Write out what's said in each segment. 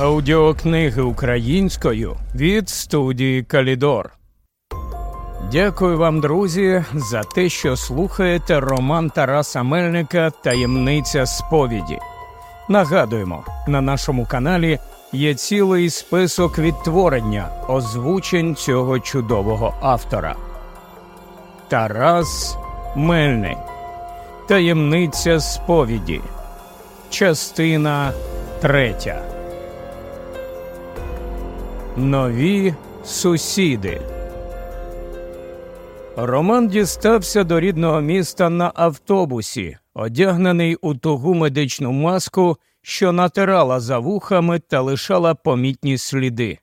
Аудіокниги українською від студії Калідор. Дякую вам, друзі, за те, що слухаєте роман Тараса Мельника Таємниця сповіді. Нагадуємо, на нашому каналі є цілий список відтворення озвучень цього чудового автора. Тарас Мельник. Таємниця сповіді. Частина третя. Нові сусіди. Роман дістався до рідного міста на автобусі, одягнений у тугу медичну маску, що натирала за вухами та лишала помітні сліди.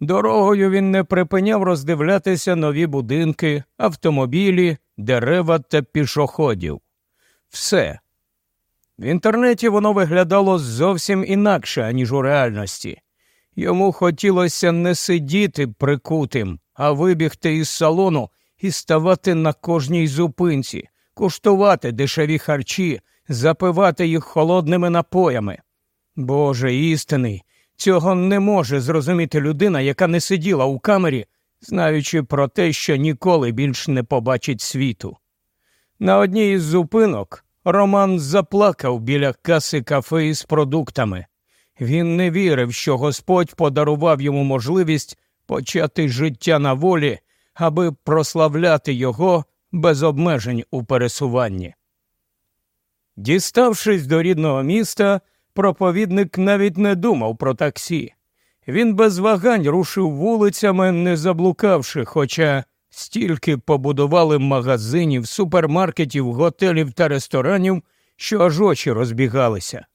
Дорогою він не припиняв роздивлятися нові будинки, автомобілі, дерева та пішоходів. Все. В інтернеті воно виглядало зовсім інакше, аніж у реальності. Йому хотілося не сидіти прикутим, а вибігти із салону і ставати на кожній зупинці, куштувати дешеві харчі, запивати їх холодними напоями. Боже істинний, цього не може зрозуміти людина, яка не сиділа у камері, знаючи про те, що ніколи більш не побачить світу. На одній із зупинок Роман заплакав біля каси кафе із продуктами. Він не вірив, що Господь подарував йому можливість почати життя на волі, аби прославляти його без обмежень у пересуванні. Діставшись до рідного міста, проповідник навіть не думав про таксі. Він без вагань рушив вулицями, не заблукавши, хоча стільки побудували магазинів, супермаркетів, готелів та ресторанів, що аж очі розбігалися.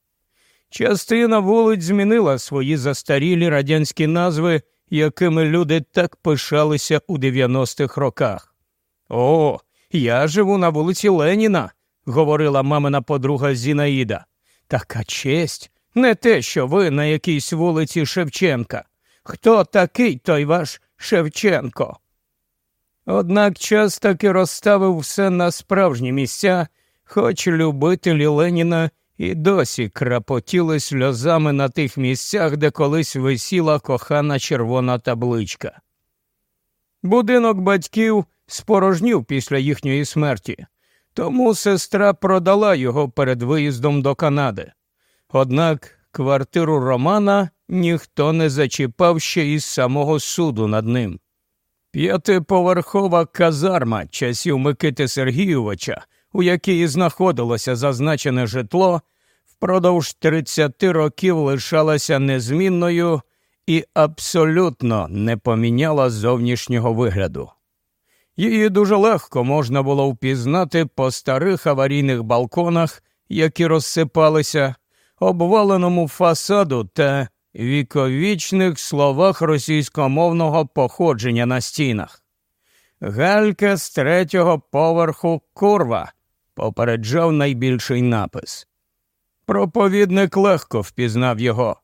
Частина вулиць змінила свої застарілі радянські назви, якими люди так пишалися у 90-х роках. О, я живу на вулиці Леніна, говорила мамина подруга Зінаїда. Така честь, не те, що ви на якійсь вулиці Шевченка. Хто такий той ваш Шевченко? Однак час таки розставив все на справжні місця, хоч любителі Леніна і досі крапотіли сльозами на тих місцях, де колись висіла кохана червона табличка. Будинок батьків спорожнів після їхньої смерті, тому сестра продала його перед виїздом до Канади. Однак квартиру Романа ніхто не зачіпав ще із самого суду над ним. П'ятиповерхова казарма часів Микити Сергійовича, у якій знаходилося зазначене житло, впродовж 30 років лишалася незмінною і абсолютно не поміняла зовнішнього вигляду. Її дуже легко можна було впізнати по старих аварійних балконах, які розсипалися, обваленому фасаду та віковічних словах російськомовного походження на стінах. Галька з третього поверху курва, попереджав найбільший напис. Проповідник легко впізнав його,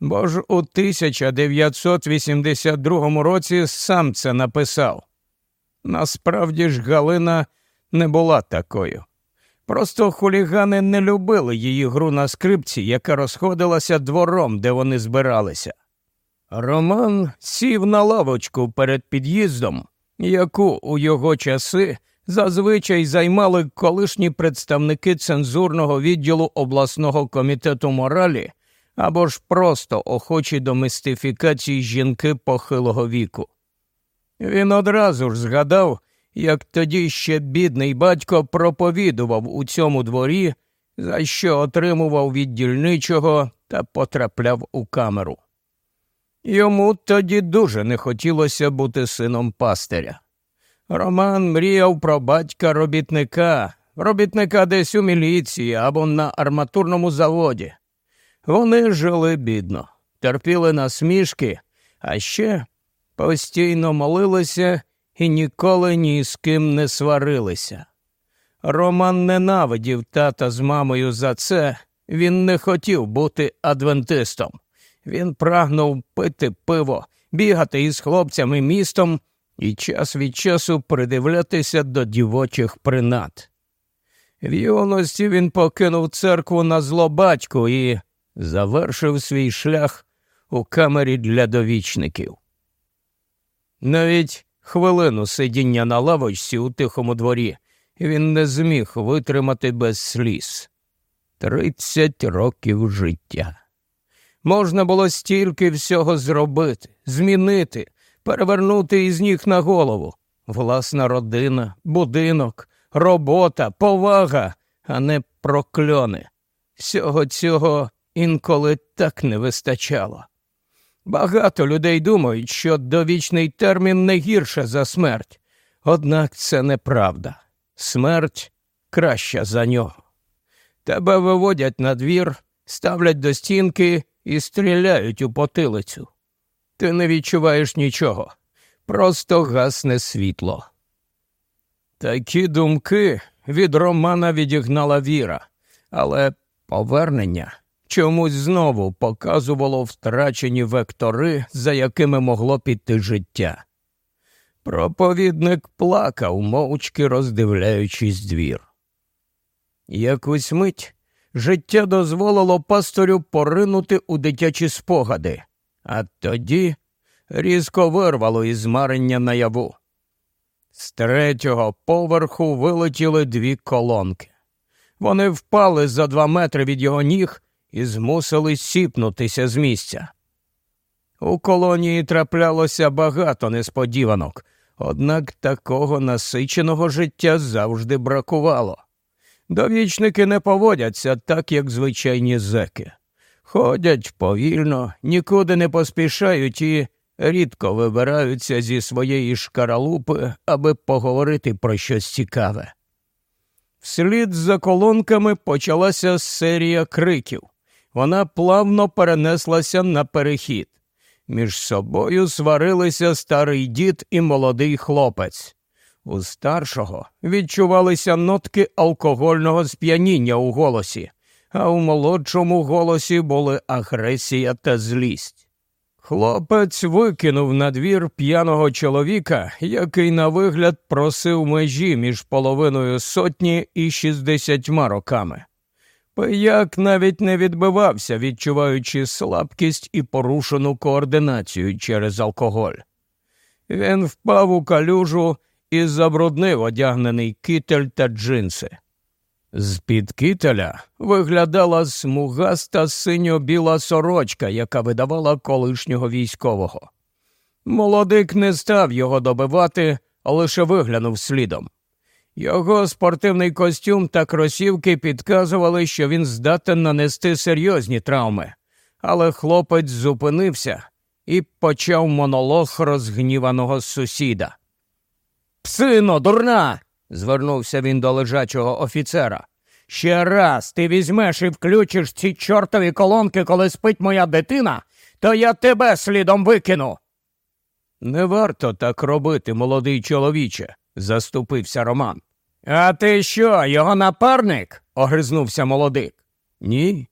бо ж у 1982 році сам це написав. Насправді ж Галина не була такою. Просто хулігани не любили її гру на скрипці, яка розходилася двором, де вони збиралися. Роман сів на лавочку перед під'їздом, яку у його часи зазвичай займали колишні представники цензурного відділу обласного комітету моралі або ж просто охочі до мистифікації жінки похилого віку. Він одразу ж згадав, як тоді ще бідний батько проповідував у цьому дворі, за що отримував від дільничого та потрапляв у камеру. Йому тоді дуже не хотілося бути сином пастиря. Роман мріяв про батька робітника, робітника десь у міліції або на арматурному заводі. Вони жили бідно, терпіли насмішки, а ще постійно молилися і ніколи ні з ким не сварилися. Роман ненавидів тата з мамою за це, він не хотів бути адвентистом. Він прагнув пити пиво, бігати із хлопцями містом і час від часу придивлятися до дівочих принад. В юності він покинув церкву на зло батьку і завершив свій шлях у камері для довічників. Навіть хвилину сидіння на лавочці у тихому дворі він не зміг витримати без сліз. Тридцять років життя. Можна було стільки всього зробити, змінити, перевернути із ніг на голову. Власна родина, будинок, робота, повага, а не прокльони. Всього цього інколи так не вистачало. Багато людей думають, що довічний термін не гірше за смерть, однак це неправда. Смерть краща за нього. Тебе виводять на двір, ставлять до стінки і стріляють у потилицю. Ти не відчуваєш нічого, просто гасне світло. Такі думки від Романа відігнала віра, але повернення чомусь знову показувало втрачені вектори, за якими могло піти життя. Проповідник плакав, мовчки роздивляючись двір. Якусь мить життя дозволило пасторю поринути у дитячі спогади, а тоді різко вирвало із марення наяву. З третього поверху вилетіли дві колонки. Вони впали за два метри від його ніг і змусили сіпнутися з місця. У колонії траплялося багато несподіванок, однак такого насиченого життя завжди бракувало. Довічники не поводяться так, як звичайні зеки. Ходять повільно, нікуди не поспішають і рідко вибираються зі своєї шкаралупи, аби поговорити про щось цікаве. Вслід за колонками почалася серія криків. Вона плавно перенеслася на перехід. Між собою сварилися старий дід і молодий хлопець. У старшого відчувалися нотки алкогольного сп'яніння у голосі, а у молодшому голосі були агресія та злість. Хлопець викинув на двір п'яного чоловіка, який на вигляд просив межі між половиною сотні і шістдесятьма роками. Пияк навіть не відбивався, відчуваючи слабкість і порушену координацію через алкоголь. Він впав у калюжу і забруднив одягнений китель та джинси. З під кителя виглядала смугаста синьо-біла сорочка, яка видавала колишнього військового. Молодик не став його добивати, а лише виглянув слідом. Його спортивний костюм та кросівки підказували, що він здатен нанести серйозні травми, але хлопець зупинився і почав монолог розгніваного сусіда. Псино, дурна. Звернувся він до лежачого офіцера. Ще раз ти візьмеш і включиш ці чортові колонки, коли спить моя дитина, то я тебе слідом викину. Не варто так робити, молодий чоловіче, заступився Роман. А ти що, його напарник? огризнувся молодик. Ні.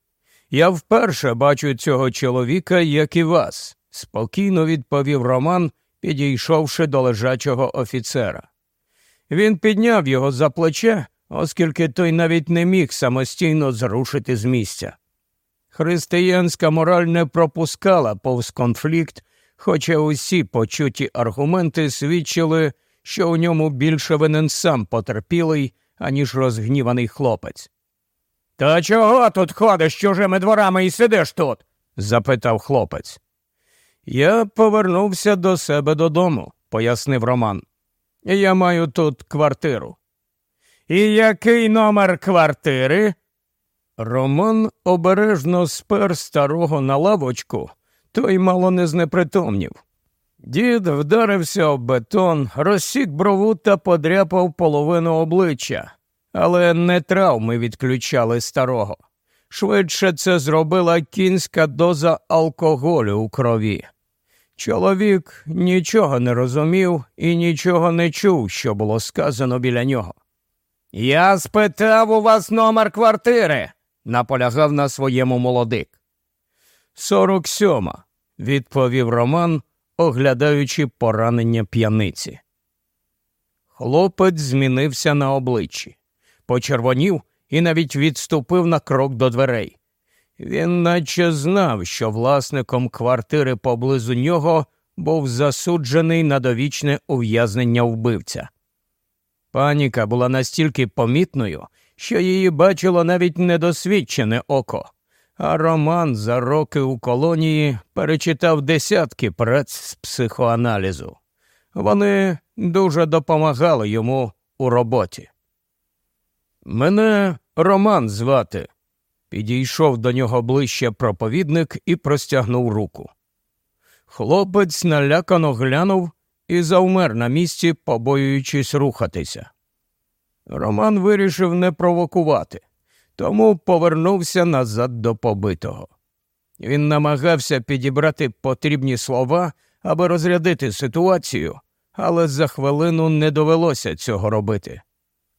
Я вперше бачу цього чоловіка, як і вас, спокійно відповів Роман, підійшовши до лежачого офіцера. Він підняв його за плече, оскільки той навіть не міг самостійно зрушити з місця. Християнська мораль не пропускала повз конфлікт, хоча усі почуті аргументи свідчили, що у ньому більше винен сам потерпілий, аніж розгніваний хлопець. Та чого тут ходиш чужими дворами і сидиш тут? запитав хлопець. Я повернувся до себе додому, пояснив Роман. Я маю тут квартиру. І який номер квартири? Роман обережно спер старого на лавочку, той мало не знепритомнів. Дід вдарився об бетон, розсік брову та подряпав половину обличчя, але не травми відключали старого. Швидше це зробила кінська доза алкоголю у крові. Чоловік нічого не розумів і нічого не чув, що було сказано біля нього. Я спитав у вас номер квартири, наполягав на своєму молодик. Сорок сьома, відповів Роман, оглядаючи поранення п'яниці. Хлопець змінився на обличчі, почервонів і навіть відступив на крок до дверей. Він наче знав, що власником квартири поблизу нього був засуджений на довічне ув'язнення вбивця. Паніка була настільки помітною, що її бачило навіть недосвідчене око, а Роман за роки у колонії перечитав десятки праць з психоаналізу. Вони дуже допомагали йому у роботі. Мене Роман звати. Підійшов до нього ближче проповідник і простягнув руку. Хлопець налякано глянув і завмер на місці, побоюючись рухатися. Роман вирішив не провокувати, тому повернувся назад до побитого. Він намагався підібрати потрібні слова, аби розрядити ситуацію, але за хвилину не довелося цього робити.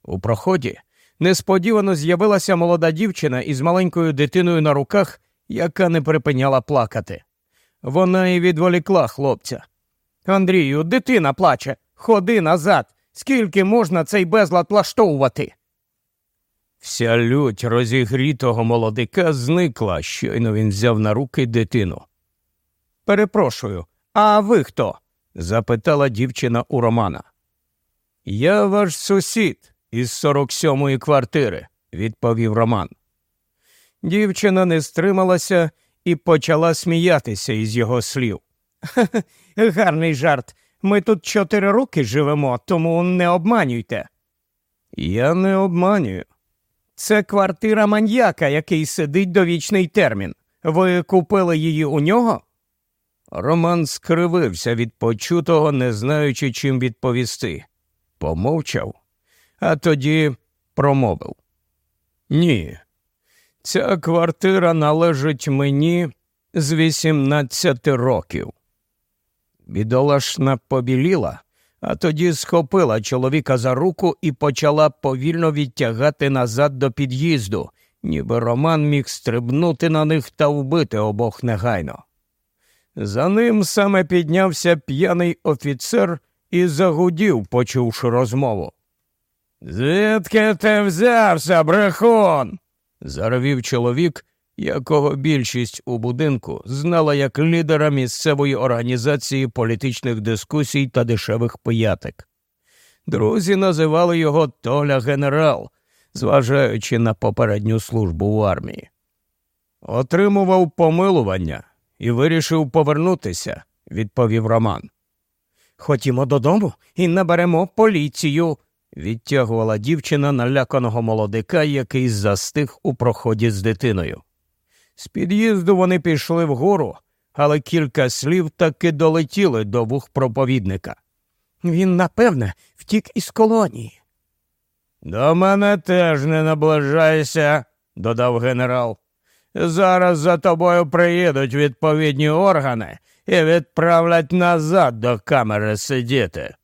У проході несподівано з'явилася молода дівчина із маленькою дитиною на руках, яка не припиняла плакати. Вона і відволікла хлопця. Андрію, дитина плаче, ходи назад. Скільки можна цей безлад влаштовувати? Вся лють розігрітого молодика зникла, щойно він взяв на руки дитину. Перепрошую, а ви хто? запитала дівчина у Романа. Я ваш сусід із 47-ї квартири, відповів Роман. Дівчина не стрималася і почала сміятися із його слів. Гарний жарт. Ми тут чотири роки живемо, тому не обманюйте. Я не обманюю. Це квартира маньяка, який сидить довічний термін. Ви купили її у нього? Роман скривився від почутого, не знаючи, чим відповісти. Помовчав, а тоді промовив. Ні, ця квартира належить мені з 18 років. Бідолашна побіліла, а тоді схопила чоловіка за руку і почала повільно відтягати назад до під'їзду, ніби Роман міг стрибнути на них та вбити обох негайно. За ним саме піднявся п'яний офіцер і загудів, почувши розмову. Звідки ти взявся, брехун? заревів чоловік, якого більшість у будинку знала як лідера місцевої організації політичних дискусій та дешевих пиятик. Друзі називали його Толя генерал, зважаючи на попередню службу в армії. Отримував помилування і вирішив повернутися, відповів Роман. Ходімо додому і наберемо поліцію, відтягувала дівчина наляканого молодика, який застиг у проході з дитиною. З під'їзду вони пішли вгору, але кілька слів таки долетіли до вух проповідника. Він, напевне, втік із колонії. До мене теж не наближайся, додав генерал. Зараз за тобою приїдуть відповідні органи і відправлять назад до камери сидіти.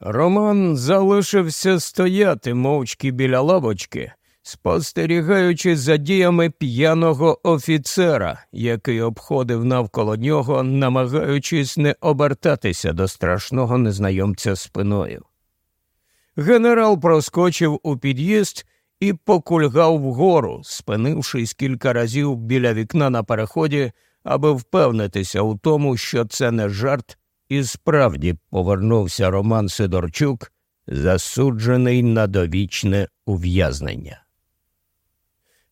Роман залишився стояти мовчки біля лавочки, спостерігаючи за діями п'яного офіцера, який обходив навколо нього, намагаючись не обертатися до страшного незнайомця спиною. Генерал проскочив у під'їзд і покульгав вгору, спинившись кілька разів біля вікна на переході, аби впевнитися у тому, що це не жарт, і справді повернувся Роман Сидорчук, засуджений на довічне ув'язнення.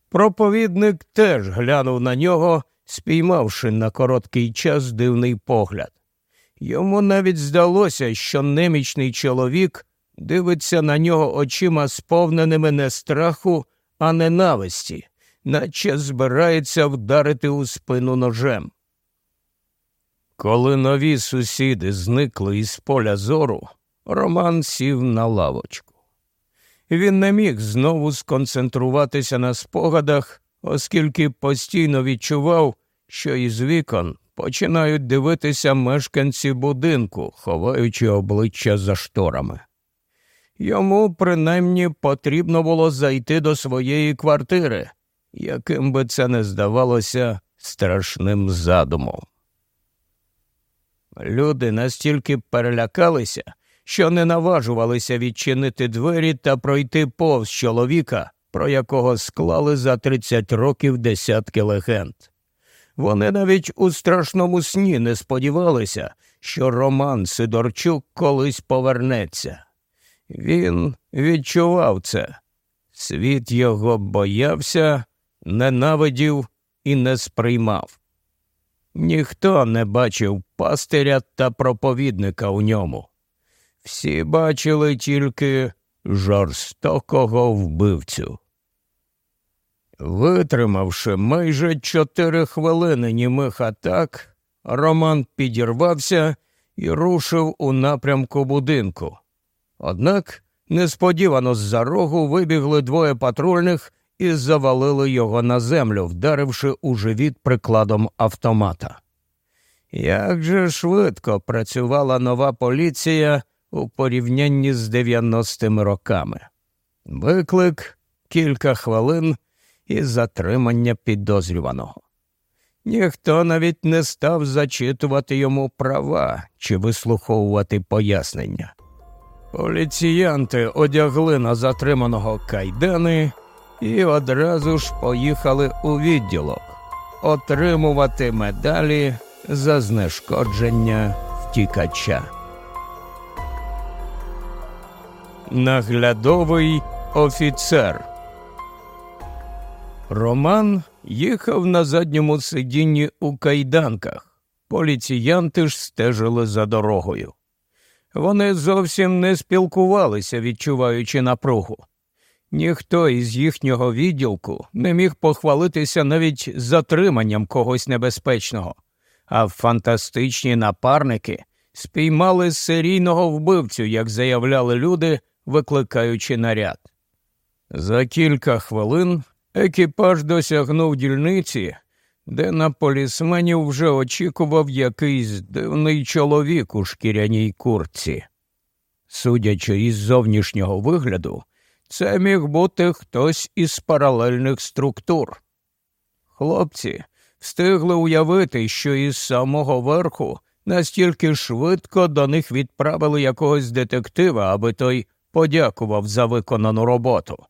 Проповідник теж глянув на нього, спіймавши на короткий час дивний погляд. Йому навіть здалося, що немічний чоловік дивиться на нього очима, сповненими не страху, а ненависті, наче збирається вдарити у спину ножем. Коли нові сусіди зникли із поля зору, Роман сів на лавочку. Він не міг знову сконцентруватися на спогадах, оскільки постійно відчував, що із вікон починають дивитися мешканці будинку, ховаючи обличчя за шторами. Йому принаймні потрібно було зайти до своєї квартири, яким би це не здавалося страшним задумом. Люди настільки перелякалися, що не наважувалися відчинити двері та пройти повз чоловіка, про якого склали за 30 років десятки легенд. Вони навіть у страшному сні не сподівалися, що Роман Сидорчук колись повернеться. Він відчував це. Світ його боявся, ненавидів і не сприймав. Ніхто не бачив пастиря та проповідника у ньому. Всі бачили тільки жорстокого вбивцю. Витримавши майже чотири хвилини німих атак, Роман підірвався і рушив у напрямку будинку. Однак несподівано з-за рогу вибігли двоє патрульних і завалили його на землю, вдаривши у живіт прикладом автомата. Як же швидко працювала нова поліція у порівнянні з 90-ми роками. Виклик кілька хвилин і затримання підозрюваного. Ніхто навіть не став зачитувати йому права чи вислуховувати пояснення. Поліціянти одягли на затриманого кайдани і одразу ж поїхали у відділок отримувати медалі за знешкодження втікача. Наглядовий офіцер. Роман їхав на задньому сидінні у кайданках. Поліціянти ж стежили за дорогою. Вони зовсім не спілкувалися, відчуваючи напругу. Ніхто із їхнього відділку не міг похвалитися навіть затриманням когось небезпечного, а фантастичні напарники спіймали серійного вбивцю, як заявляли люди, викликаючи наряд. За кілька хвилин екіпаж досягнув дільниці, де на полісменів вже очікував якийсь дивний чоловік у шкіряній куртці. Судячи із зовнішнього вигляду, це міг бути хтось із паралельних структур. Хлопці встигли уявити, що із самого верху настільки швидко до них відправили якогось детектива, аби той подякував за виконану роботу.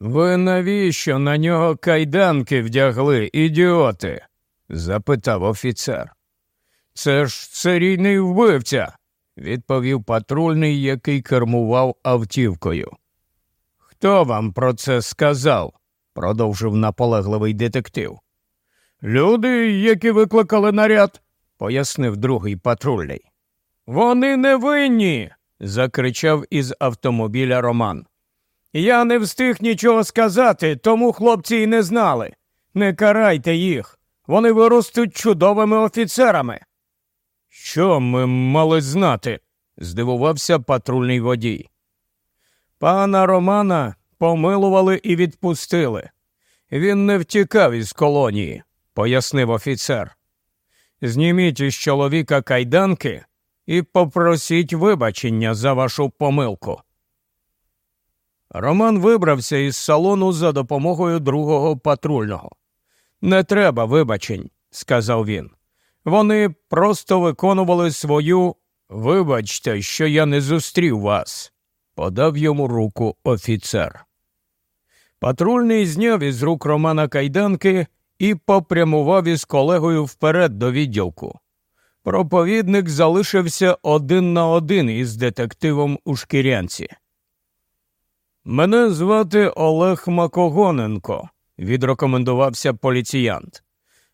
Ви навіщо на нього кайданки вдягли, ідіоти? запитав офіцер. Це ж серійний вбивця, відповів патрульний, який кермував автівкою. Хто вам про це сказав? продовжив наполегливий детектив. Люди, які викликали наряд, пояснив другий патрульний. Вони не винні. закричав із автомобіля Роман. Я не встиг нічого сказати, тому хлопці й не знали. Не карайте їх. Вони виростуть чудовими офіцерами. Що ми мали знати? здивувався патрульний водій. Пана Романа помилували і відпустили. Він не втікав із колонії, пояснив офіцер. Зніміть із чоловіка кайданки і попросіть вибачення за вашу помилку. Роман вибрався із салону за допомогою другого патрульного. Не треба вибачень, сказав він. Вони просто виконували свою. Вибачте, що я не зустрів вас, подав йому руку офіцер. Патрульний зняв із рук Романа кайданки і попрямував із колегою вперед до відділку. Проповідник залишився один на один із детективом у шкірянці. Мене звати Олег Макогоненко, відрекомендувався поліціянт.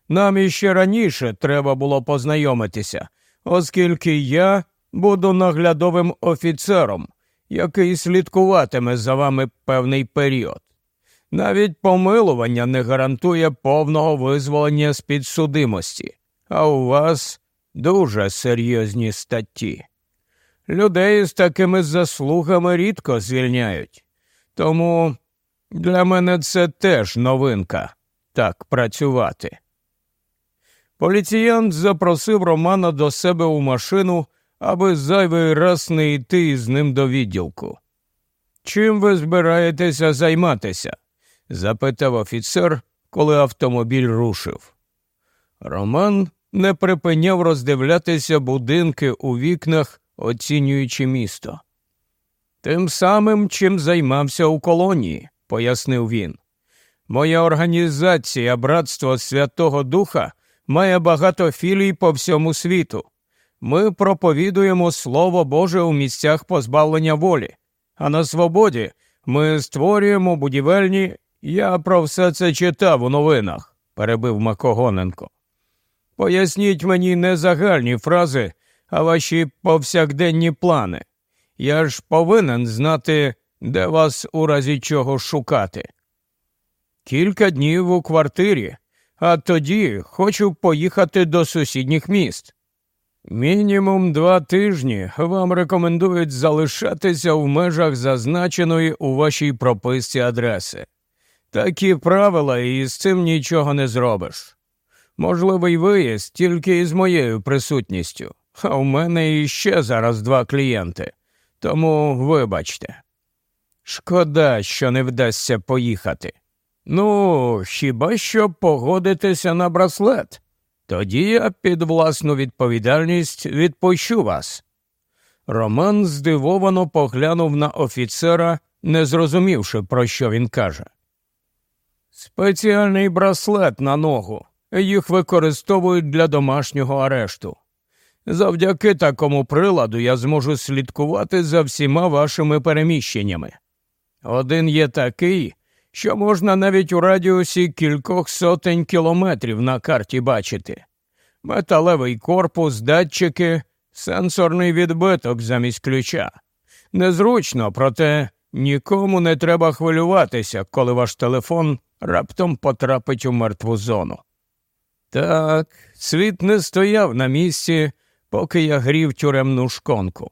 Нам іще раніше треба було познайомитися, оскільки я буду наглядовим офіцером, який слідкуватиме за вами певний період. Навіть помилування не гарантує повного визволення з підсудимості, а у вас дуже серйозні статті. Людей з такими заслугами рідко звільняють. Тому для мене це теж новинка так працювати. Поліціянт запросив Романа до себе у машину, аби зайвий раз не йти з ним до відділку. Чим ви збираєтеся займатися? запитав офіцер, коли автомобіль рушив. Роман не припиняв роздивлятися будинки у вікнах, оцінюючи місто. Тим самим, чим займався у колонії, пояснив він. Моя організація Братство Святого Духа має багато філій по всьому світу. Ми проповідуємо Слово Боже у місцях позбавлення волі, а на свободі ми створюємо будівельні. Я про все це читав у новинах, перебив Макогоненко. Поясніть мені не загальні фрази, а ваші повсякденні плани. Я ж повинен знати, де вас у разі чого шукати. Кілька днів у квартирі, а тоді хочу поїхати до сусідніх міст. Мінімум два тижні вам рекомендують залишатися в межах зазначеної у вашій прописці адреси. Такі правила і з цим нічого не зробиш. Можливий виїзд тільки із моєю присутністю, а у мене іще зараз два клієнти. Тому вибачте. Шкода, що не вдасться поїхати. Ну, хіба що погодитися на браслет? Тоді я під власну відповідальність відпущу вас. Роман здивовано поглянув на офіцера, не зрозумівши, про що він каже. Спеціальний браслет на ногу. Їх використовують для домашнього арешту. Завдяки такому приладу я зможу слідкувати за всіма вашими переміщеннями. Один є такий, що можна навіть у радіусі кількох сотень кілометрів на карті бачити. Металевий корпус, датчики, сенсорний відбиток замість ключа. Незручно, проте нікому не треба хвилюватися, коли ваш телефон раптом потрапить у мертву зону. Так, світ не стояв на місці, поки я грів тюремну шконку.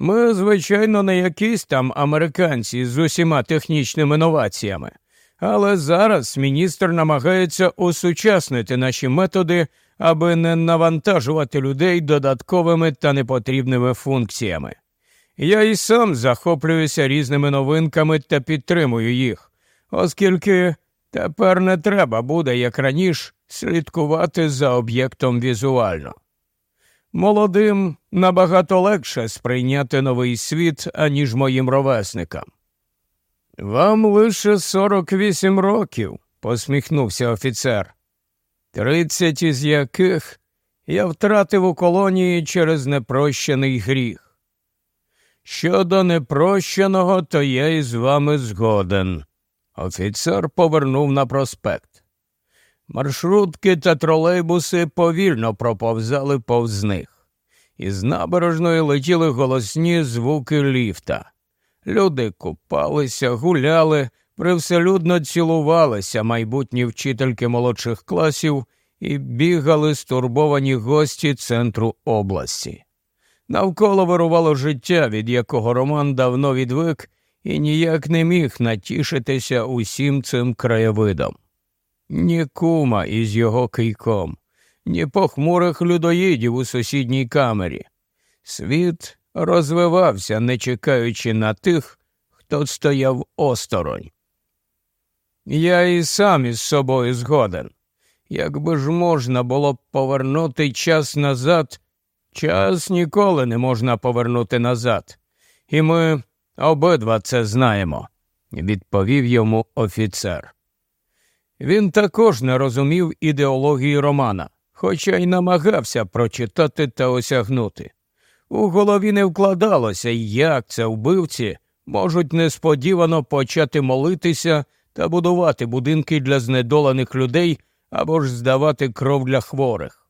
Ми, звичайно, не якісь там американці з усіма технічними новаціями, але зараз міністр намагається осучаснити наші методи, аби не навантажувати людей додатковими та непотрібними функціями. Я і сам захоплююся різними новинками та підтримую їх, оскільки тепер не треба буде, як раніше, слідкувати за об'єктом візуально. Молодим набагато легше сприйняти новий світ, аніж моїм ровесникам. Вам лише 48 років, посміхнувся офіцер, тридцять із яких я втратив у колонії через непрощений гріх. Щодо непрощеного, то я із вами згоден. Офіцер повернув на проспект. Маршрутки та тролейбуси повільно проповзали повз них. Із набережної летіли голосні звуки ліфта. Люди купалися, гуляли, привселюдно цілувалися майбутні вчительки молодших класів і бігали стурбовані гості центру області. Навколо вирувало життя, від якого Роман давно відвик і ніяк не міг натішитися усім цим краєвидом ні кума із його кийком, ні похмурих людоїдів у сусідній камері. Світ розвивався, не чекаючи на тих, хто стояв осторонь. Я і сам із собою згоден. Якби ж можна було б повернути час назад, час ніколи не можна повернути назад, і ми обидва це знаємо, відповів йому офіцер. Він також не розумів ідеології Романа, хоча й намагався прочитати та осягнути. У голові не вкладалося, як це вбивці можуть несподівано почати молитися та будувати будинки для знедолених людей або ж здавати кров для хворих.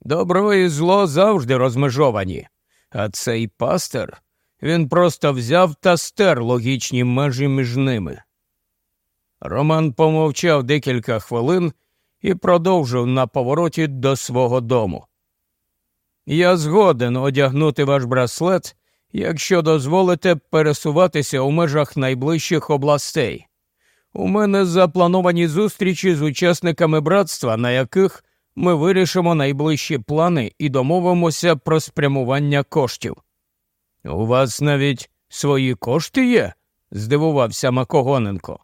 Добро і зло завжди розмежовані, а цей пастер він просто взяв та стер логічні межі між ними. Роман помовчав декілька хвилин і продовжив на повороті до свого дому. Я згоден одягнути ваш браслет, якщо дозволите пересуватися у межах найближчих областей. У мене заплановані зустрічі з учасниками братства, на яких ми вирішимо найближчі плани і домовимося про спрямування коштів. У вас навіть свої кошти є? здивувався Макогоненко.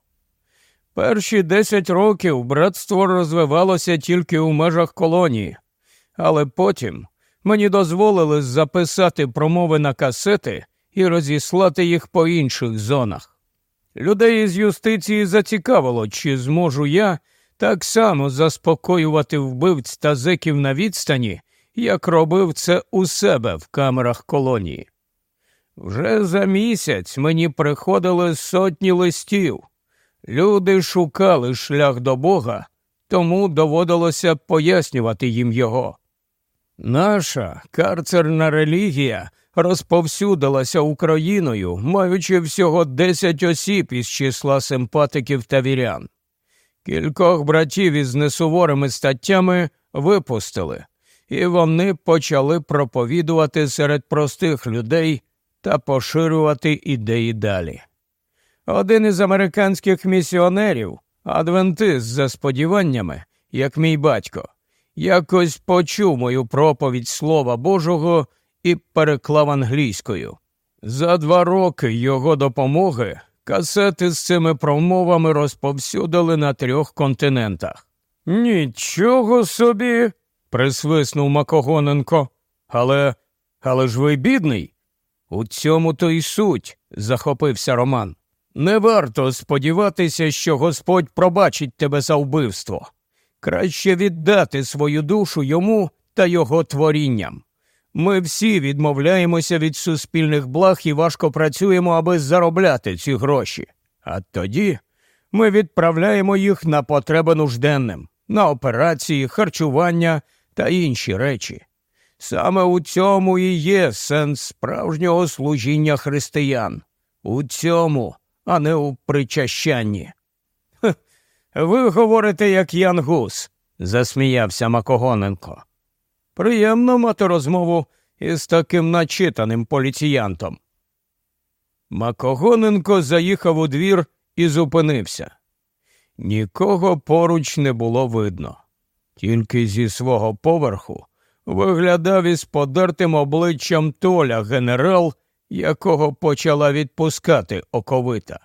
Перші десять років братство розвивалося тільки у межах колонії, але потім мені дозволили записати промови на касети і розіслати їх по інших зонах. Людей із юстиції зацікавило, чи зможу я так само заспокоювати вбивць та зеків на відстані, як робив це у себе в камерах колонії. Вже за місяць мені приходили сотні листів. Люди шукали шлях до Бога, тому доводилося пояснювати їм його. Наша карцерна релігія розповсюдилася Україною, маючи всього 10 осіб із числа симпатиків та вірян. Кількох братів із несуворими статтями випустили, і вони почали проповідувати серед простих людей та поширювати ідеї далі. Один із американських місіонерів, адвентист за сподіваннями, як мій батько, якось почув мою проповідь Слова Божого і переклав англійською. За два роки його допомоги касети з цими промовами розповсюдили на трьох континентах. Нічого собі, присвиснув Макогоненко. Але, але ж ви бідний. У цьому то й суть, захопився Роман. Не варто сподіватися, що Господь пробачить тебе за вбивство. Краще віддати свою душу йому та його творінням. Ми всі відмовляємося від суспільних благ і важко працюємо, аби заробляти ці гроші. А тоді ми відправляємо їх на потреби нужденним, на операції, харчування та інші речі. Саме у цьому і є сенс справжнього служіння християн. У цьому, а не у причащанні. Ви говорите, як Ян Гус, засміявся Макогоненко. Приємно мати розмову із таким начитаним поліціянтом. Макогоненко заїхав у двір і зупинився. Нікого поруч не було видно, тільки зі свого поверху виглядав із подертим обличчям Толя генерал, якого почала відпускати оковита.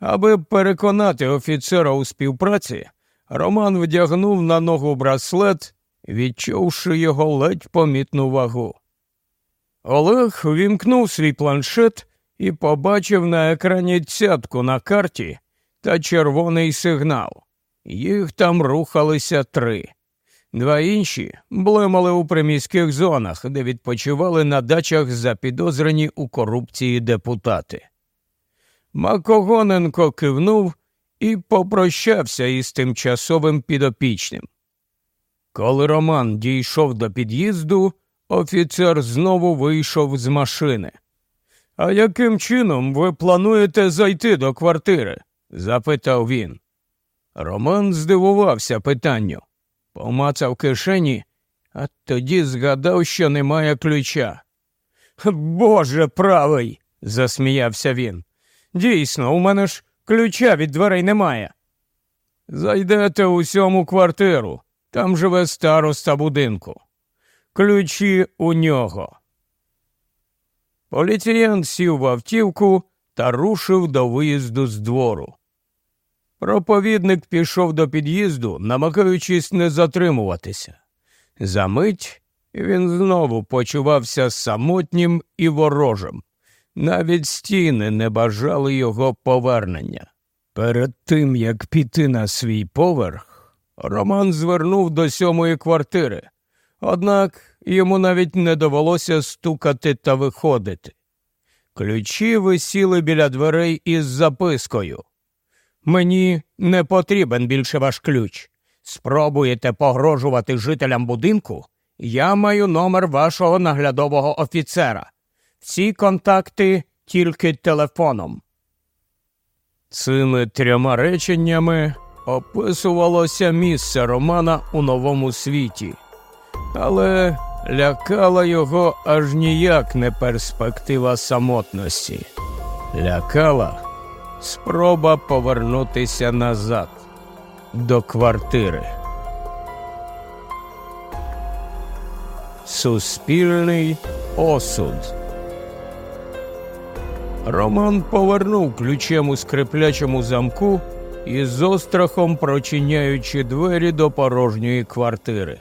Аби переконати офіцера у співпраці, Роман вдягнув на ногу браслет, відчувши його ледь помітну вагу. Олег вімкнув свій планшет і побачив на екрані цятку на карті та червоний сигнал. Їх там рухалися три. Два інші блимали у приміських зонах, де відпочивали на дачах запідозрені у корупції депутати. Макогоненко кивнув і попрощався із тимчасовим підопічним. Коли Роман дійшов до під'їзду, офіцер знову вийшов з машини. А яким чином ви плануєте зайти до квартири? запитав він. Роман здивувався питанню, помацав кишені, а тоді згадав, що немає ключа. Боже правий, засміявся він. Дійсно, у мене ж ключа від дверей немає. Зайдете у сьому квартиру, там живе староста будинку. Ключі у нього. Поліціян сів в автівку та рушив до виїзду з двору. Проповідник пішов до під'їзду, намагаючись не затримуватися. Замить він знову почувався самотнім і ворожим. Навіть стіни не бажали його повернення. Перед тим, як піти на свій поверх, Роман звернув до сьомої квартири, однак йому навіть не довелося стукати та виходити. Ключі висіли біля дверей із запискою. Мені не потрібен більше ваш ключ. Спробуєте погрожувати жителям будинку? Я маю номер вашого наглядового офіцера. Всі контакти тільки телефоном. Цими трьома реченнями описувалося місце Романа у новому світі, але лякала його аж ніяк не перспектива самотності. Лякала спроба повернутися назад до квартири. Суспільний осуд. Роман повернув ключем у скриплячому замку і з острахом прочиняючи двері до порожньої квартири.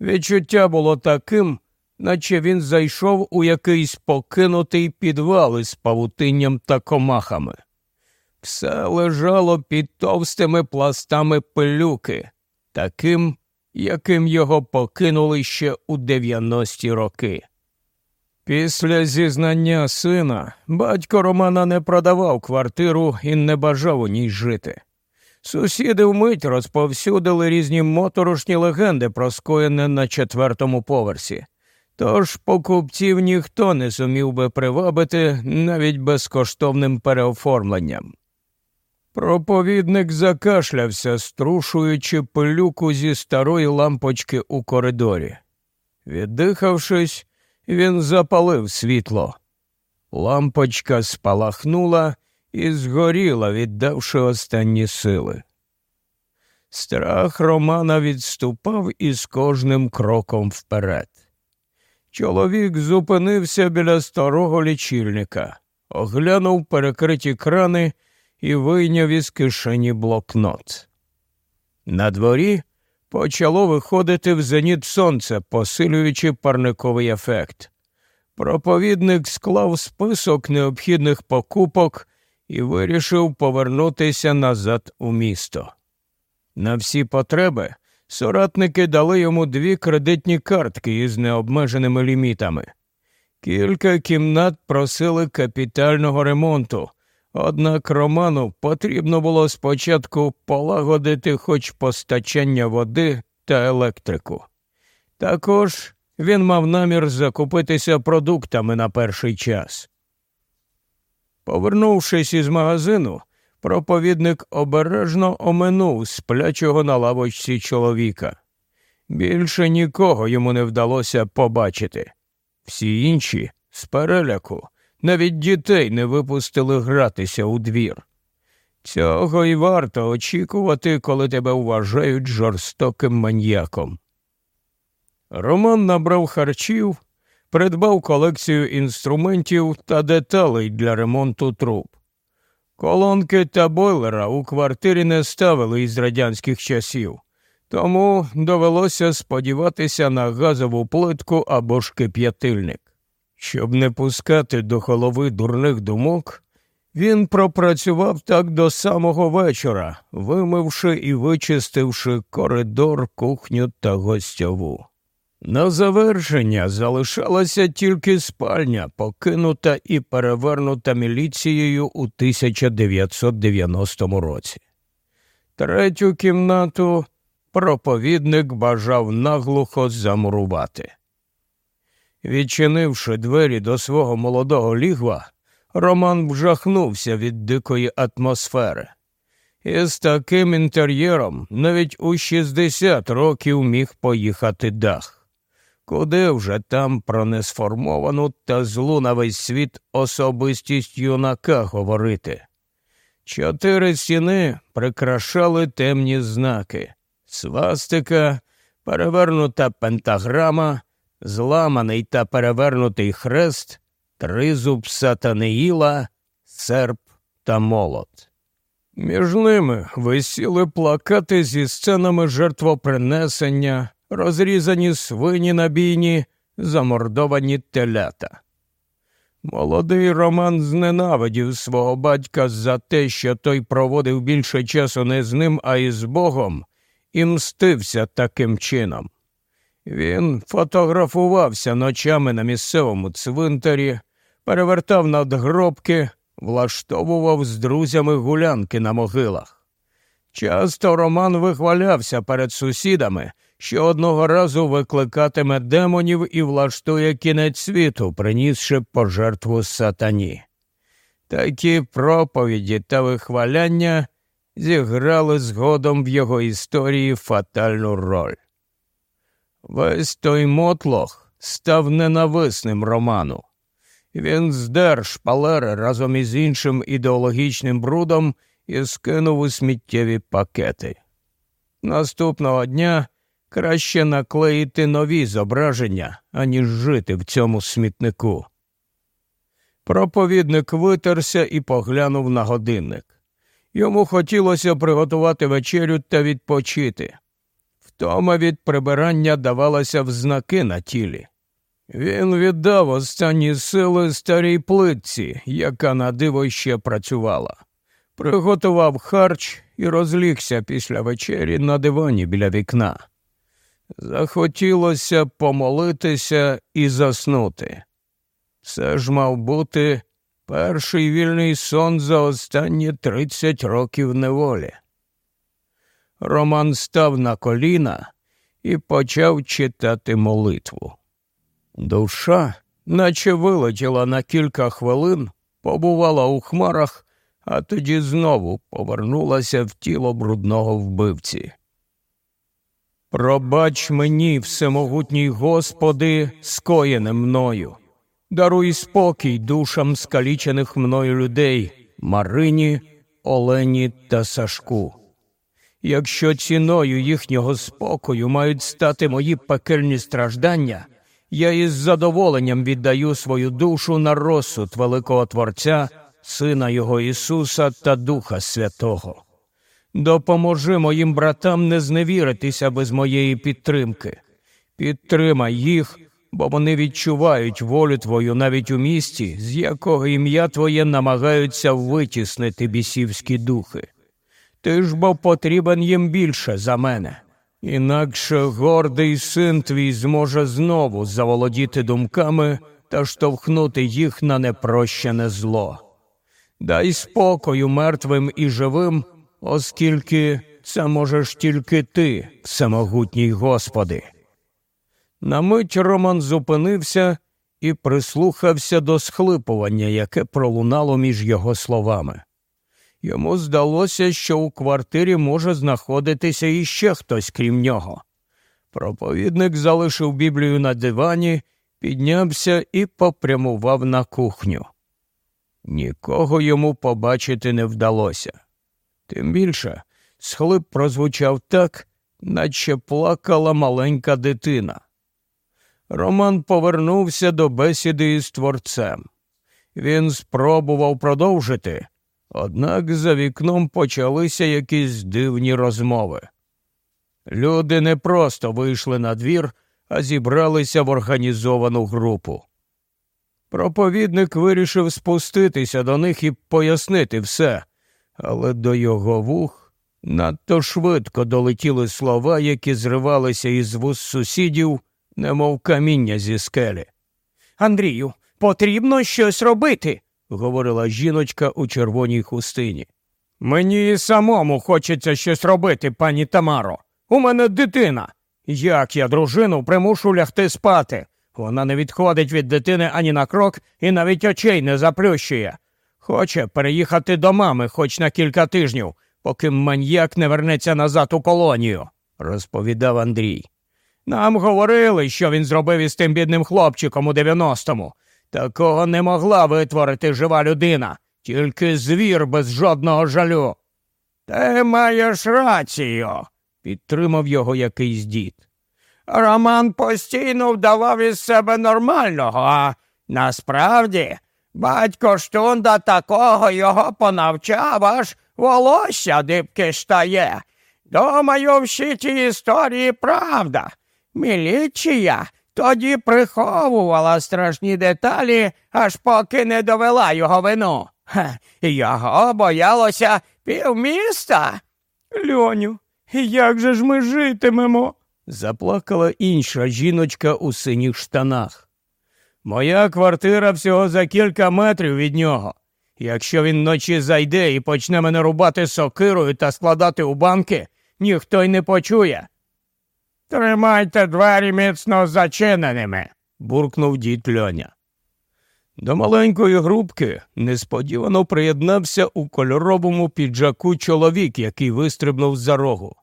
Відчуття було таким, наче він зайшов у якийсь покинутий підвал із павутинням та комахами. Все лежало під товстими пластами пилюки, таким, яким його покинули ще у 90-ті роки. Після зізнання сина батько Романа не продавав квартиру і не бажав у ній жити. Сусіди вмить розповсюдили різні моторошні легенди про скоєне на четвертому поверсі. Тож покупців ніхто не зумів би привабити навіть безкоштовним переоформленням. Проповідник закашлявся, струшуючи пилюку зі старої лампочки у коридорі. Віддихавшись, він запалив світло. Лампочка спалахнула і згоріла, віддавши останні сили. Страх Романа відступав із кожним кроком вперед. Чоловік зупинився біля старого лічильника, оглянув перекриті крани і вийняв із кишені блокнот. На дворі почало виходити в зеніт сонце, посилюючи парниковий ефект. Проповідник склав список необхідних покупок і вирішив повернутися назад у місто. На всі потреби соратники дали йому дві кредитні картки із необмеженими лімітами. Кілька кімнат просили капітального ремонту, однак Роману потрібно було спочатку полагодити хоч постачання води та електрику. Також він мав намір закупитися продуктами на перший час. Повернувшись із магазину, проповідник обережно оминув сплячого на лавочці чоловіка. Більше нікого йому не вдалося побачити. Всі інші з переляку навіть дітей не випустили гратися у двір. Цього й варто очікувати, коли тебе вважають жорстоким маньяком. Роман набрав харчів, придбав колекцію інструментів та деталей для ремонту труб. Колонки та бойлера у квартирі не ставили із радянських часів, тому довелося сподіватися на газову плитку або ж кип'ятильник. Щоб не пускати до голови дурних думок, він пропрацював так до самого вечора, вимивши і вичистивши коридор, кухню та гостьову. На завершення залишалася тільки спальня, покинута і перевернута міліцією у 1990 році. Третю кімнату проповідник бажав наглухо замурувати. Відчинивши двері до свого молодого лігва, Роман вжахнувся від дикої атмосфери. І з таким інтер'єром навіть у 60 років міг поїхати дах. Куди вже там про несформовану та злу на весь світ особистість юнака говорити? Чотири стіни прикрашали темні знаки свастика, перевернута пентаграма, зламаний та перевернутий хрест, тризуб сатанеїла, серп та молот. Між ними висіли плакати зі сценами жертвопринесення, розрізані свині на бійні, замордовані телята. Молодий Роман зненавидів свого батька за те, що той проводив більше часу не з ним, а із Богом, і мстився таким чином. Він фотографувався ночами на місцевому цвинтарі, перевертав надгробки, влаштовував з друзями гулянки на могилах. Часто Роман вихвалявся перед сусідами, що одного разу викликатиме демонів і влаштує кінець світу, принісши пожертву сатані. Такі проповіді та вихваляння зіграли згодом в його історії фатальну роль. Весь той мотлох став ненависним роману. Він здер шпалери разом із іншим ідеологічним брудом і скинув у сміттєві пакети. Наступного дня краще наклеїти нові зображення, аніж жити в цьому смітнику. Проповідник витерся і поглянув на годинник. Йому хотілося приготувати вечерю та відпочити. Втома від прибирання давалася в знаки на тілі. Він віддав останні сили старій плитці, яка на диво ще працювала. приготував харч і розлігся після вечері на дивані біля вікна. Захотілося помолитися і заснути. Це ж мав бути перший вільний сон за останні тридцять років неволі. Роман став на коліна і почав читати молитву. Душа, наче вилетіла на кілька хвилин, побувала у хмарах, а тоді знову повернулася в тіло брудного вбивці. Пробач мені, всемогутній Господи, скоєне мною. Даруй спокій душам скалічених мною людей Марині, Олені та Сашку. Якщо ціною їхнього спокою мають стати мої пекельні страждання, я із задоволенням віддаю свою душу на розсуд великого Творця, Сина Його Ісуса та Духа Святого. Допоможи моїм братам не зневіритися без моєї підтримки. Підтримай їх, бо вони відчувають волю твою навіть у місті, з якого ім'я Твоє намагаються витіснити бісівські духи. Ти ж бо потрібен їм більше за мене. Інакше гордий син твій зможе знову заволодіти думками та штовхнути їх на непрощене зло. Дай спокою мертвим і живим, оскільки це можеш тільки ти, всемогутній Господи. На мить Роман зупинився і прислухався до схлипування, яке пролунало між його словами. Йому здалося, що у квартирі може знаходитися іще хтось крім нього. Проповідник залишив Біблію на дивані, піднявся і попрямував на кухню. Нікого йому побачити не вдалося. Тим більше схлип прозвучав так, наче плакала маленька дитина. Роман повернувся до бесіди із творцем. Він спробував продовжити, однак за вікном почалися якісь дивні розмови. Люди не просто вийшли на двір, а зібралися в організовану групу. Проповідник вирішив спуститися до них і пояснити все, але до його вух надто швидко долетіли слова, які зривалися із вуз сусідів, немов каміння зі скелі. Андрію, потрібно щось робити, говорила жіночка у червоній хустині. Мені і самому хочеться щось робити, пані Тамаро. У мене дитина. Як я дружину примушу лягти спати? Вона не відходить від дитини ані на крок і навіть очей не заплющує. Хоче переїхати до мами хоч на кілька тижнів, поки маньяк не вернеться назад у колонію, розповідав Андрій. Нам говорили, що він зробив із тим бідним хлопчиком у 90-му. Такого не могла витворити жива людина, тільки звір без жодного жалю. Ти маєш рацію, підтримав його якийсь дід. Роман постійно вдавав із себе нормального, а насправді батько Штунда такого його понавчав, аж волосся дибки стає. Думаю, всі ті історії правда. Міліція тоді приховувала страшні деталі, аж поки не довела його вину. Ха, його боялося півміста. Льоню, як же ж ми житимемо? заплакала інша жіночка у синіх штанах. Моя квартира всього за кілька метрів від нього. Якщо він вночі зайде і почне мене рубати сокирою та складати у банки, ніхто й не почує. Тримайте двері міцно зачиненими, буркнув дід Льоня. До маленької групки несподівано приєднався у кольоровому піджаку чоловік, який вистрибнув за рогу.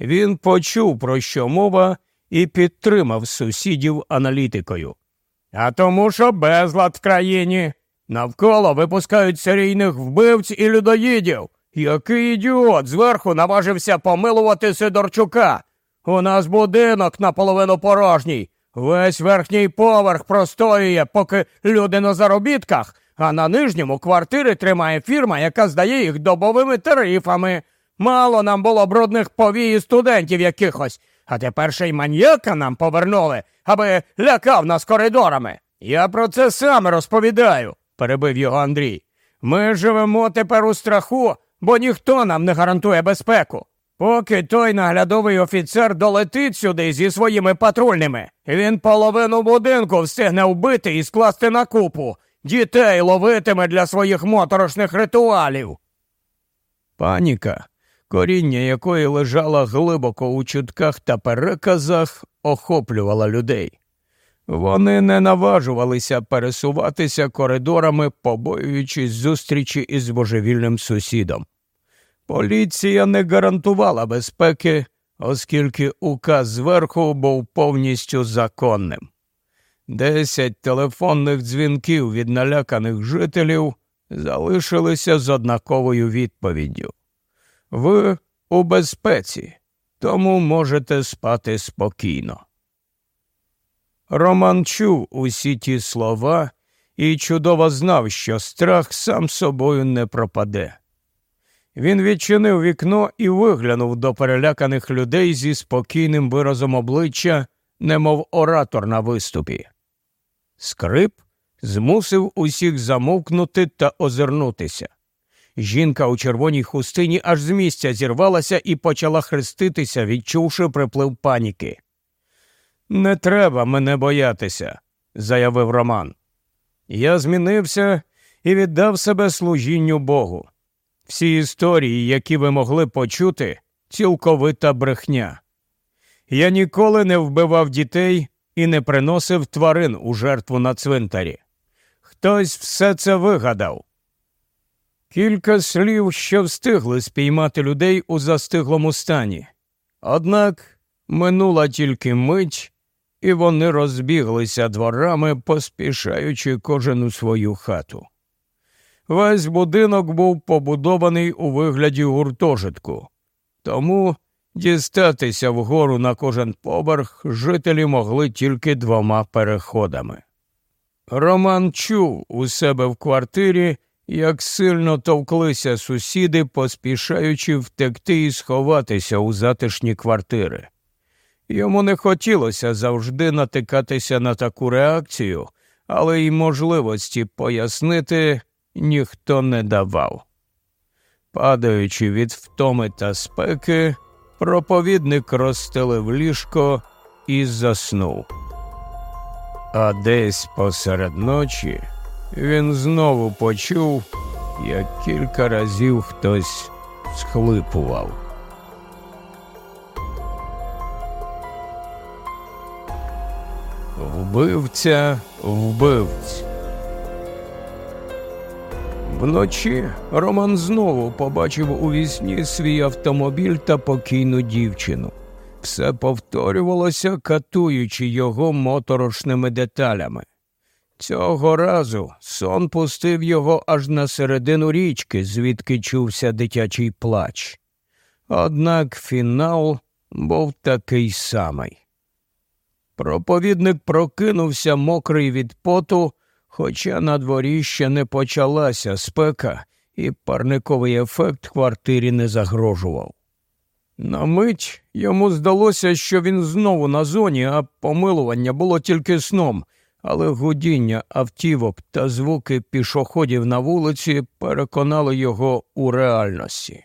Він почув, про що мова, і підтримав сусідів аналітикою. А тому, що безлад в країні. Навколо випускають серійних вбивць і людоїдів. Який ідіот зверху наважився помилувати Сидорчука. У нас будинок наполовину порожній. Весь верхній поверх простоює, поки люди на заробітках, а на нижньому квартири тримає фірма, яка здає їх добовими тарифами. Мало нам було брудних повій і студентів якихось, а тепер ще й маньяка нам повернули, аби лякав нас коридорами. Я про це сам розповідаю, перебив його Андрій. Ми живемо тепер у страху, бо ніхто нам не гарантує безпеку. Поки той наглядовий офіцер долетить сюди зі своїми патрульними, він половину будинку встигне вбити і скласти на купу. Дітей ловитиме для своїх моторошних ритуалів. Паніка, коріння якої лежала глибоко у чутках та переказах, охоплювала людей. Вони не наважувалися пересуватися коридорами, побоюючись зустрічі із божевільним сусідом. Поліція не гарантувала безпеки, оскільки указ зверху був повністю законним. Десять телефонних дзвінків від наляканих жителів залишилися з однаковою відповіддю. Ви у безпеці, тому можете спати спокійно. Роман чув усі ті слова і чудово знав, що страх сам собою не пропаде. Він відчинив вікно і виглянув до переляканих людей зі спокійним виразом обличчя, немов оратор на виступі. Скрип змусив усіх замовкнути та озирнутися. Жінка у червоній хустині аж з місця зірвалася і почала хреститися, відчувши приплив паніки. Не треба мене боятися, заявив Роман. Я змінився і віддав себе служінню Богу. Всі історії, які ви могли почути, цілковита брехня. Я ніколи не вбивав дітей і не приносив тварин у жертву на цвинтарі. Хтось все це вигадав. Кілька слів, що встигли спіймати людей у застиглому стані. Однак минула тільки мить, і вони розбіглися дворами, поспішаючи кожен у свою хату. Весь будинок був побудований у вигляді гуртожитку, тому дістатися вгору на кожен поверх жителі могли тільки двома переходами. Роман чув у себе в квартирі, як сильно товклися сусіди, поспішаючи втекти і сховатися у затишні квартири. Йому не хотілося завжди натикатися на таку реакцію, але й можливості пояснити ніхто не давав. Падаючи від втоми та спеки, проповідник розстелив ліжко і заснув. А десь посеред ночі він знову почув, як кілька разів хтось схлипував. Вбивця вбивць. Вночі Роман знову побачив у вісні свій автомобіль та покійну дівчину. Все повторювалося, катуючи його моторошними деталями. Цього разу сон пустив його аж на середину річки, звідки чувся дитячий плач. Однак фінал був такий самий. Проповідник прокинувся мокрий від поту, хоча на дворі ще не почалася спека, і парниковий ефект квартирі не загрожував. На мить йому здалося, що він знову на зоні, а помилування було тільки сном, але гудіння автівок та звуки пішоходів на вулиці переконали його у реальності.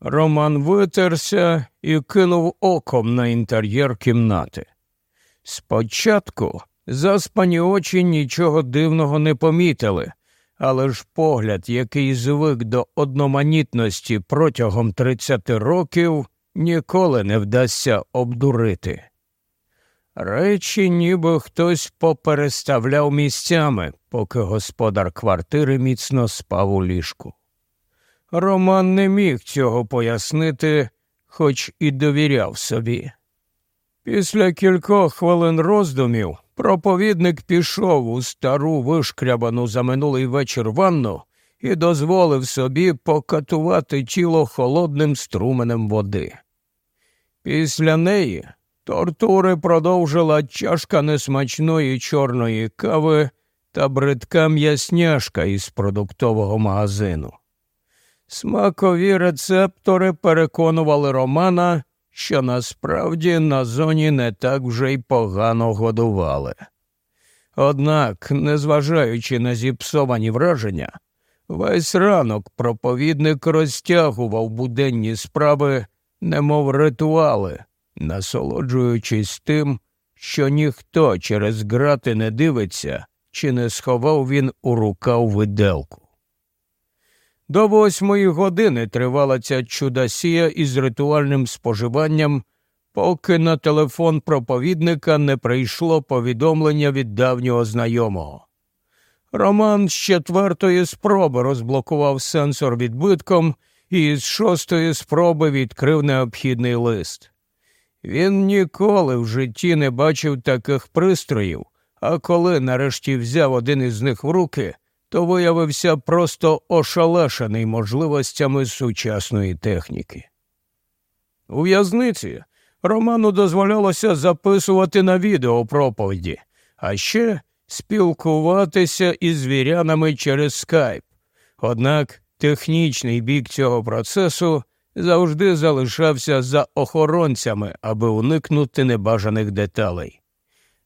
Роман витерся і кинув оком на інтер'єр кімнати. Спочатку заспані очі нічого дивного не помітили, але ж погляд, який звик до одноманітності протягом 30 років, ніколи не вдасться обдурити. Речі, ніби хтось попереставляв місцями, поки господар квартири міцно спав у ліжку. Роман не міг цього пояснити, хоч і довіряв собі. Після кількох хвилин роздумів проповідник пішов у стару вишкрябану за минулий вечір ванну і дозволив собі покатувати тіло холодним струменем води. Після неї тортури продовжила чашка несмачної чорної кави та бридка м'ясняшка із продуктового магазину. Смакові рецептори переконували Романа, що насправді на зоні не так вже й погано годували. Однак, незважаючи на зіпсовані враження, Весь ранок проповідник розтягував буденні справи, немов ритуали, насолоджуючись тим, що ніхто через грати не дивиться, чи не сховав він у рукав виделку. До восьмої години тривала ця чудосія із ритуальним споживанням, поки на телефон проповідника не прийшло повідомлення від давнього знайомого. Роман з четвертої спроби розблокував сенсор відбитком і з шостої спроби відкрив необхідний лист. Він ніколи в житті не бачив таких пристроїв, а коли нарешті взяв один із них в руки, то виявився просто ошалешений можливостями сучасної техніки. У в'язниці Роману дозволялося записувати на відео проповіді, а ще спілкуватися із вірянами через скайп. Однак технічний бік цього процесу завжди залишався за охоронцями, аби уникнути небажаних деталей.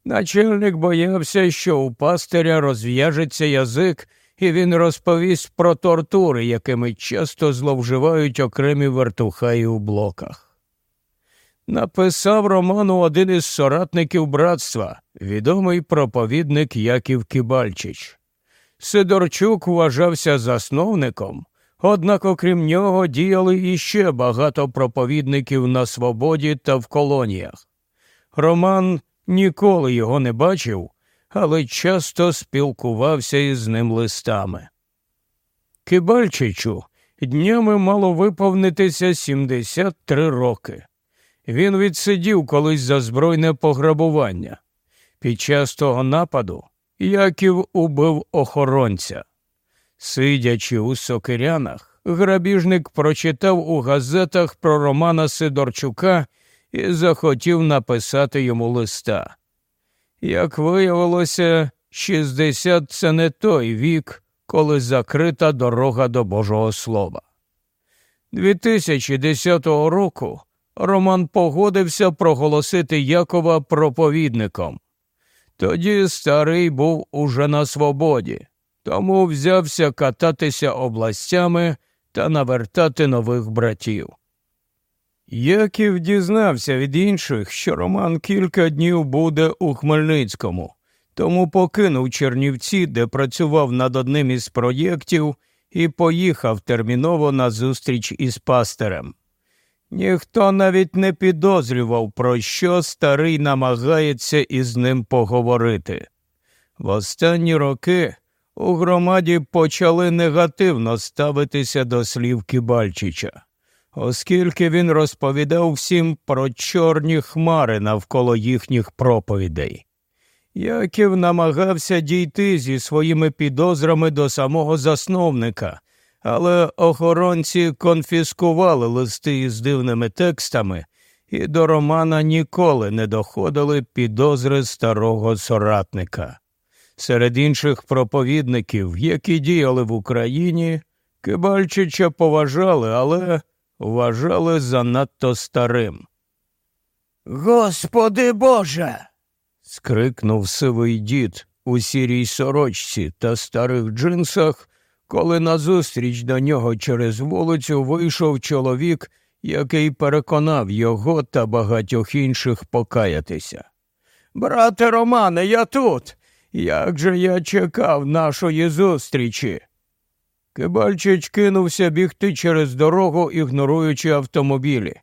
Начальник боявся, що у пастиря розв'яжеться язик, і він розповість про тортури, якими часто зловживають окремі вертухаї у блоках. Написав роману один із соратників братства, відомий проповідник Яків Кибальчич. Сидорчук вважався засновником, однак, окрім нього, діяли іще багато проповідників на свободі та в колоніях. Роман ніколи його не бачив, але часто спілкувався із ним листами. Кибальчичу днями мало виповнитися 73 роки. Він відсидів колись за збройне пограбування. Під час того нападу Яків убив охоронця. Сидячи у сокирянах, грабіжник прочитав у газетах про Романа Сидорчука і захотів написати йому листа. Як виявилося, 60 – це не той вік, коли закрита дорога до Божого Слова. 2010 року Роман погодився проголосити Якова проповідником. Тоді старий був уже на свободі, тому взявся кататися областями та навертати нових братів. Яків дізнався від інших, що Роман кілька днів буде у Хмельницькому, тому покинув Чернівці, де працював над одним із проєктів, і поїхав терміново на зустріч із пастирем. Ніхто навіть не підозрював, про що старий намагається із ним поговорити. В останні роки у громаді почали негативно ставитися до слів Кібальчича, оскільки він розповідав всім про чорні хмари навколо їхніх проповідей. Яків намагався дійти зі своїми підозрами до самого засновника але охоронці конфіскували листи із дивними текстами, і до Романа ніколи не доходили підозри старого соратника. Серед інших проповідників, які діяли в Україні, Кибальчича поважали, але вважали занадто старим. Господи Боже. скрикнув сивий дід у сірій сорочці та старих джинсах, коли назустріч до нього через вулицю вийшов чоловік, який переконав його та багатьох інших покаятися. Брате Романе, я тут. Як же я чекав нашої зустрічі? Кибальчич кинувся бігти через дорогу, ігноруючи автомобілі.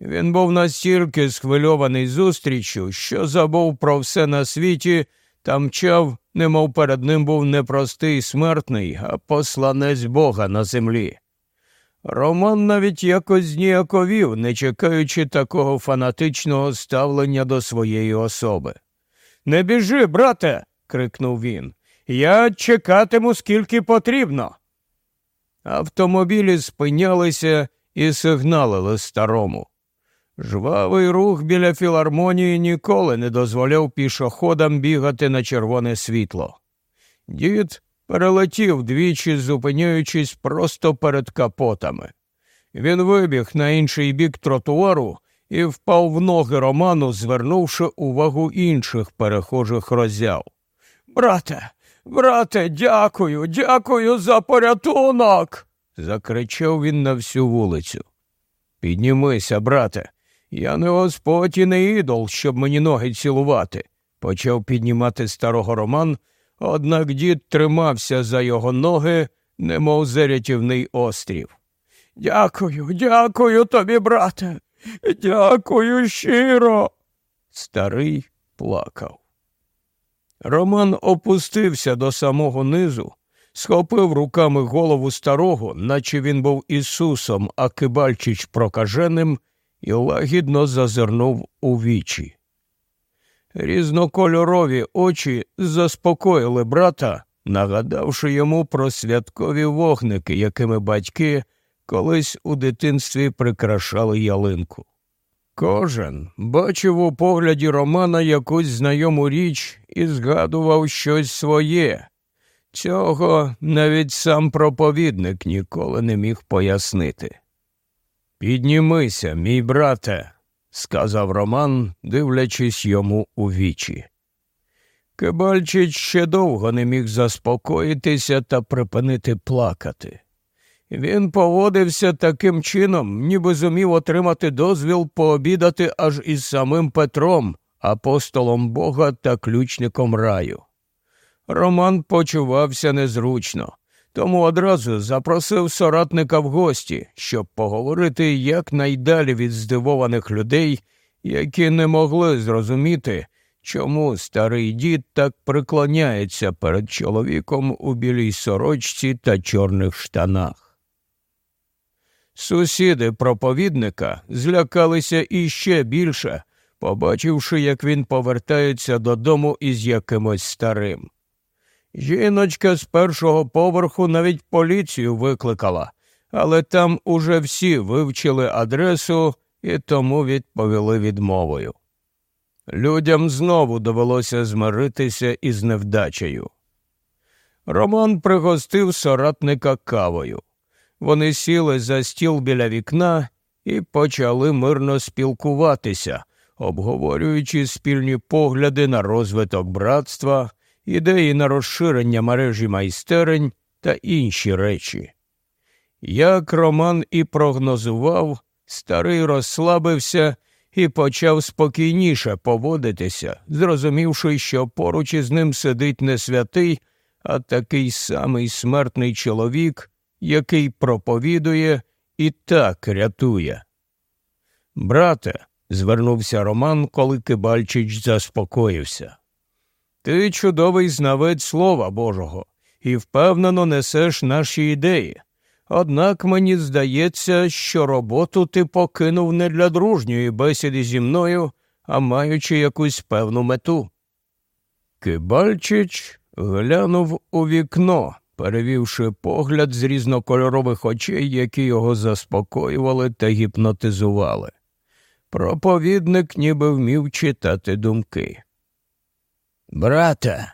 Він був настільки схвильований зустрічю, що забув про все на світі та мчав немов перед ним був не простий смертний, а посланець Бога на землі. Роман навіть якось зніяковів, не чекаючи такого фанатичного ставлення до своєї особи. Не біжи, брате. крикнув він. Я чекатиму скільки потрібно. Автомобілі спинялися і сигналили старому. Жвавий рух біля філармонії ніколи не дозволяв пішоходам бігати на червоне світло. Дід перелетів двічі, зупиняючись просто перед капотами. Він вибіг на інший бік тротуару і впав в ноги Роману, звернувши увагу інших перехожих роззяв. Брате, Брате, дякую, дякую за порятунок. закричав він на всю вулицю. Піднімися, брате, я не господь і не ідол, щоб мені ноги цілувати, почав піднімати старого Роман, однак дід тримався за його ноги, немов зарятівний острів. Дякую, дякую тобі, брате. Дякую щиро. Старий плакав. Роман опустився до самого низу, схопив руками голову старого, наче він був Ісусом, а Кибальчич прокаженим, і лагідно зазирнув у вічі. Різнокольорові очі заспокоїли брата, нагадавши йому про святкові вогники, якими батьки колись у дитинстві прикрашали ялинку. Кожен бачив у погляді Романа якусь знайому річ і згадував щось своє. Цього навіть сам проповідник ніколи не міг пояснити. Піднімися, мій брате, сказав Роман, дивлячись йому у вічі. Кибальчич ще довго не міг заспокоїтися та припинити плакати. Він поводився таким чином, ніби зумів отримати дозвіл пообідати аж із самим Петром, апостолом Бога та ключником раю. Роман почувався незручно, тому одразу запросив соратника в гості, щоб поговорити якнайдалі від здивованих людей, які не могли зрозуміти, чому старий дід так приклоняється перед чоловіком у білій сорочці та чорних штанах. Сусіди проповідника злякалися іще більше, побачивши, як він повертається додому із якимось старим. Жіночка з першого поверху навіть поліцію викликала, але там уже всі вивчили адресу і тому відповіли відмовою. Людям знову довелося змиритися із невдачею. Роман пригостив соратника кавою. Вони сіли за стіл біля вікна і почали мирно спілкуватися, обговорюючи спільні погляди на розвиток братства, ідеї на розширення мережі майстерень та інші речі. Як Роман і прогнозував, старий розслабився і почав спокійніше поводитися, зрозумівши, що поруч із ним сидить не святий, а такий самий смертний чоловік, який проповідує і так рятує. Брате, звернувся Роман, коли Кибальчич заспокоївся. Ти чудовий знавець Слова Божого і впевнено несеш наші ідеї. Однак мені здається, що роботу ти покинув не для дружньої бесіди зі мною, а маючи якусь певну мету. Кибальчич глянув у вікно, перевівши погляд з різнокольорових очей, які його заспокоювали та гіпнотизували. Проповідник ніби вмів читати думки. Брате,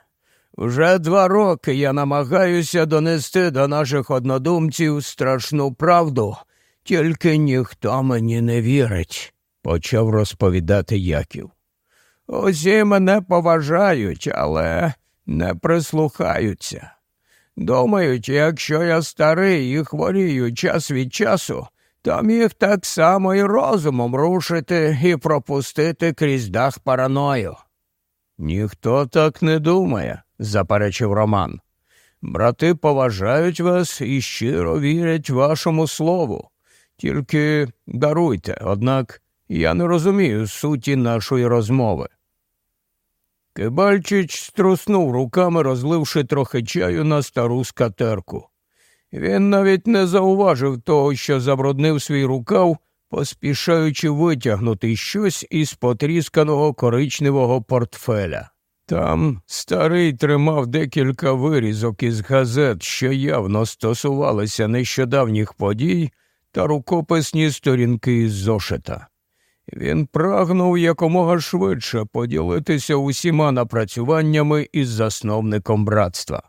вже два роки я намагаюся донести до наших однодумців страшну правду, тільки ніхто мені не вірить, почав розповідати Яків. Усі мене поважають, але не прислухаються. Думають, якщо я старий і хворію час від часу, то міг так само і розумом рушити і пропустити крізь дах параною. Ніхто так не думає, заперечив Роман. Брати поважають вас і щиро вірять вашому слову. Тільки даруйте, однак я не розумію суті нашої розмови. Кибальчич струснув руками, розливши трохи чаю на стару скатерку. Він навіть не зауважив того, що забруднив свій рукав, поспішаючи витягнути щось із потрісканого коричневого портфеля. Там старий тримав декілька вирізок із газет, що явно стосувалися нещодавніх подій, та рукописні сторінки із зошита. Він прагнув якомога швидше поділитися усіма напрацюваннями із засновником братства.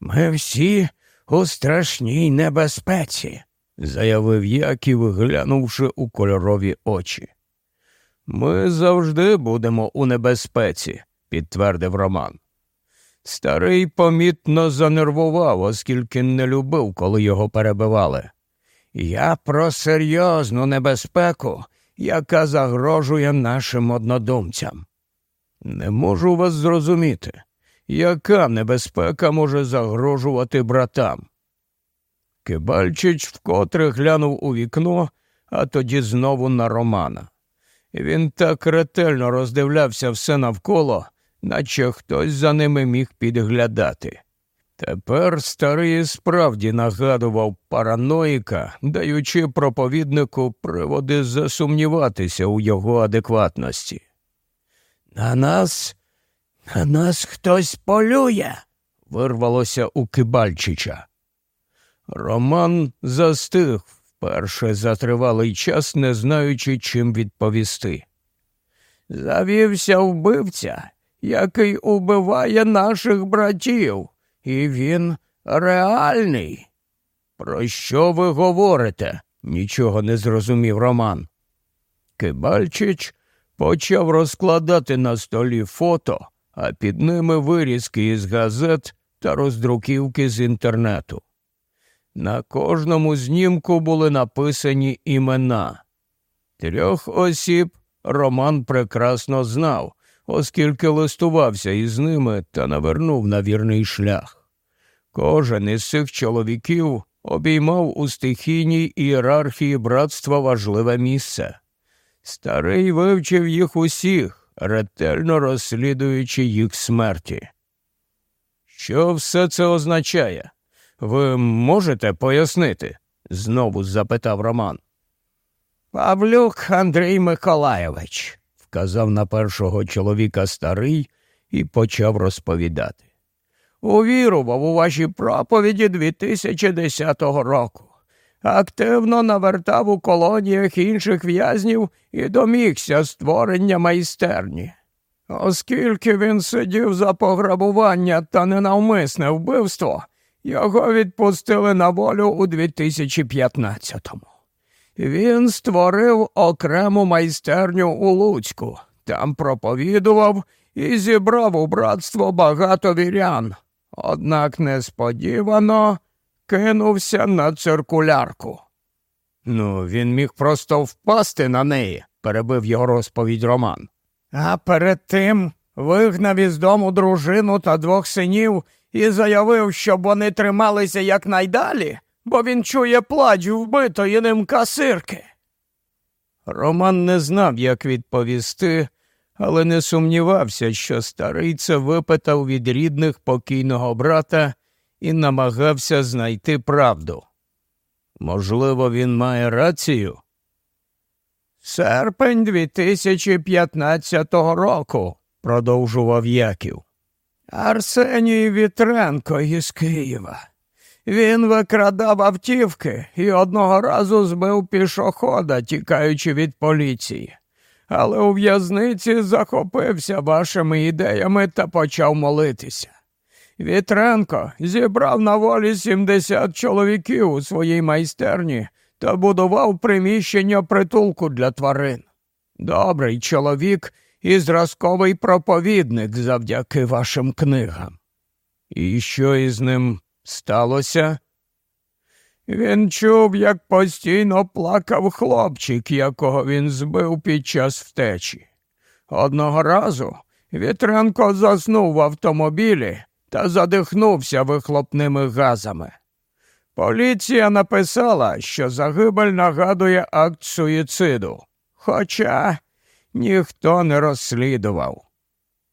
Ми всі у страшній небезпеці, заявив Яків, глянувши у кольорові очі. Ми завжди будемо у небезпеці, підтвердив Роман. Старий помітно занервував, оскільки не любив, коли його перебивали. Я про серйозну небезпеку, яка загрожує нашим однодумцям. Не можу вас зрозуміти, яка небезпека може загрожувати братам. Кибальчич вкотре глянув у вікно, а тоді знову на Романа. Він так ретельно роздивлявся все навколо, наче хтось за ними міг підглядати. Тепер старий справді нагадував параноїка, даючи проповіднику приводи засумніватися у його адекватності. На нас, на нас хтось полює, вирвалося у Кибальчича. Роман застиг вперше за тривалий час, не знаючи, чим відповісти. Завівся вбивця, який убиває наших братів, і він реальний. Про що ви говорите? нічого не зрозумів Роман. Кибальчич почав розкладати на столі фото, а під ними вирізки із газет та роздруківки з інтернету. На кожному знімку були написані імена. Трьох осіб Роман прекрасно знав, оскільки листувався із ними та навернув на вірний шлях. Кожен із цих чоловіків обіймав у стихійній ієрархії братства важливе місце. Старий вивчив їх усіх, ретельно розслідуючи їх смерті. Що все це означає? Ви можете пояснити? знову запитав Роман. Павлюк Андрій Миколайович, вказав на першого чоловіка старий і почав розповідати. Увірував у ваші проповіді 2010 року. Активно навертав у колоніях інших в'язнів і домігся створення майстерні. Оскільки він сидів за пограбування та ненавмисне вбивство, його відпустили на волю у 2015-му. Він створив окрему майстерню у Луцьку, там проповідував і зібрав у братство багато вірян. Однак несподівано кинувся на циркулярку. Ну, він міг просто впасти на неї, перебив його розповідь Роман. А перед тим вигнав із дому дружину та двох синів і заявив, щоб вони трималися якнайдалі, бо він чує плач вбитої ним касирки. Роман не знав, як відповісти, але не сумнівався, що старий це випитав від рідних покійного брата і намагався знайти правду. Можливо, він має рацію. Серпень 2015 року, продовжував Яків. Арсеній Вітренко із Києва. Він викрадав автівки і одного разу збив пішохода, тікаючи від поліції. Але у в'язниці захопився вашими ідеями та почав молитися. Вітренко зібрав на волі 70 чоловіків у своїй майстерні та будував приміщення притулку для тварин. Добрий чоловік і зразковий проповідник завдяки вашим книгам. І що із ним сталося? Він чув, як постійно плакав хлопчик, якого він збив під час втечі. Одного разу Вітренко заснув в автомобілі та задихнувся вихлопними газами. Поліція написала, що загибель нагадує акт суїциду, хоча ніхто не розслідував.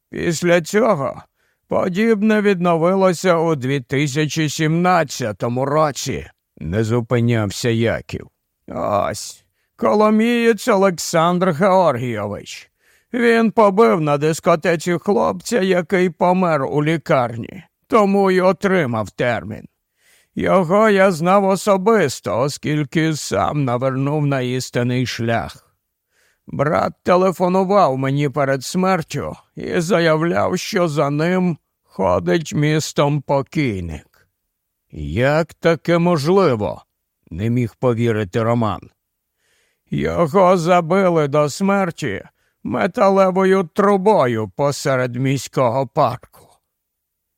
Після цього подібне відновилося у 2017 році, не зупинявся Яків. Ось Коломієць Олександр Георгійович. Він побив на дискотеці хлопця, який помер у лікарні, тому й отримав термін. Його я знав особисто, оскільки сам навернув на істинний шлях. Брат телефонував мені перед смертю і заявляв, що за ним ходить містом покійник. Як таке можливо? не міг повірити Роман. Його забили до смерті металевою трубою посеред міського парку.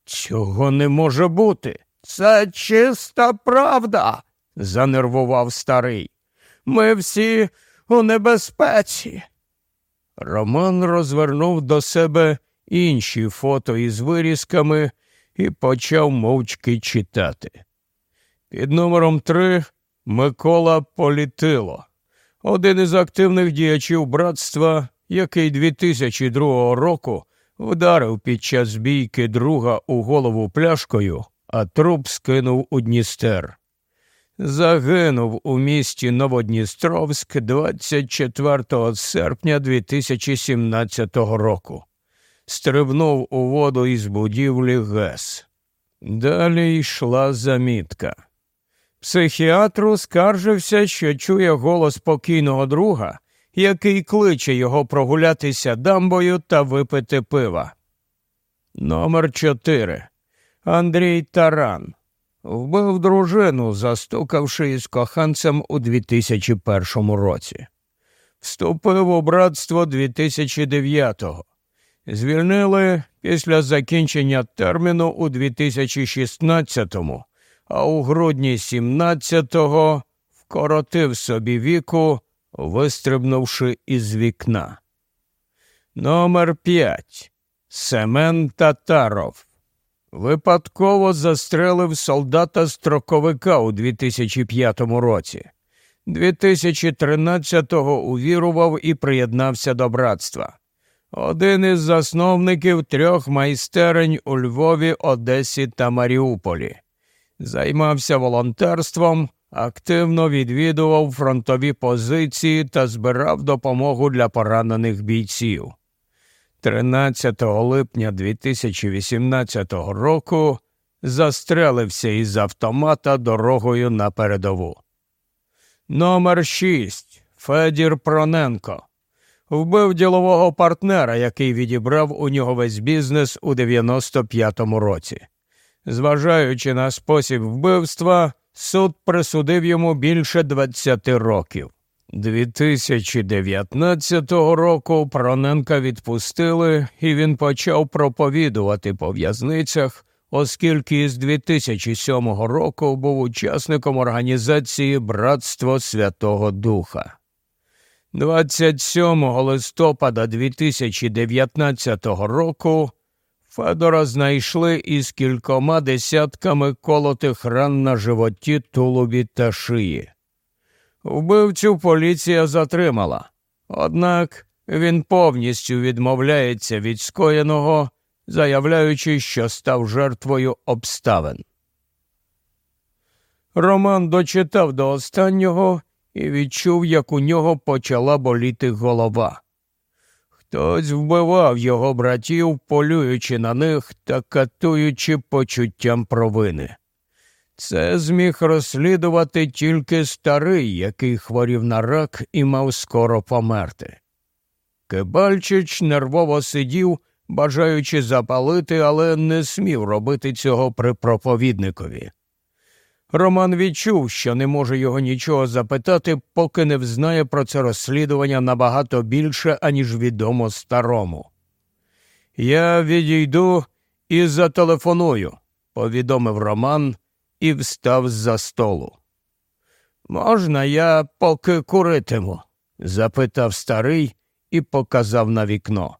Цього не може бути. Це чиста правда, занервував старий. Ми всі у небезпеці. Роман розвернув до себе інші фото із вирізками і почав мовчки читати. Під номером три Микола Політило, один із активних діячів братства, який 2002 року вдарив під час бійки друга у голову пляшкою, а труп скинув у Дністер. Загинув у місті Новодністровськ 24 серпня 2017 року. Стрибнув у воду із будівлі ГЕС. Далі йшла замітка. Психіатру скаржився, що чує голос покійного друга, який кличе його прогулятися дамбою та випити пива. Номер 4 Андрій Таран вбив дружину, застукавши із коханцем у 2001 році. Вступив у братство 2009-го. Звільнили після закінчення терміну у 2016-му, а у грудні 17-го вкоротив собі віку, вистрибнувши із вікна. Номер 5. Семен Татаров Випадково застрелив солдата строковика у 2005 році. 2013-го увірував і приєднався до братства. Один із засновників трьох майстерень у Львові, Одесі та Маріуполі. Займався волонтерством, активно відвідував фронтові позиції та збирав допомогу для поранених бійців. 13 липня 2018 року застрелився із автомата дорогою на передову. Номер 6. Федір Проненко вбив ділового партнера, який відібрав у нього весь бізнес у 95-му році. Зважаючи на спосіб вбивства, суд присудив йому більше 20 років. 2019 року Проненка відпустили, і він почав проповідувати по в'язницях, оскільки з 2007 року був учасником організації Братство Святого Духа. 27 листопада 2019 року Федора знайшли із кількома десятками колотих ран на животі, тулубі та шиї. Вбивцю поліція затримала, однак він повністю відмовляється від скоєного, заявляючи, що став жертвою обставин. Роман дочитав до останнього і відчув, як у нього почала боліти голова. Хтось вбивав його братів, полюючи на них та катуючи почуттям провини. Це зміг розслідувати тільки старий, який хворів на рак і мав скоро померти. Кибальчич нервово сидів, бажаючи запалити, але не смів робити цього при проповідникові. Роман відчув, що не може його нічого запитати, поки не взнає про це розслідування набагато більше, аніж відомо старому. Я відійду і зателефоную, повідомив Роман і встав з за столу. Можна, я поки куритиму? запитав старий і показав на вікно.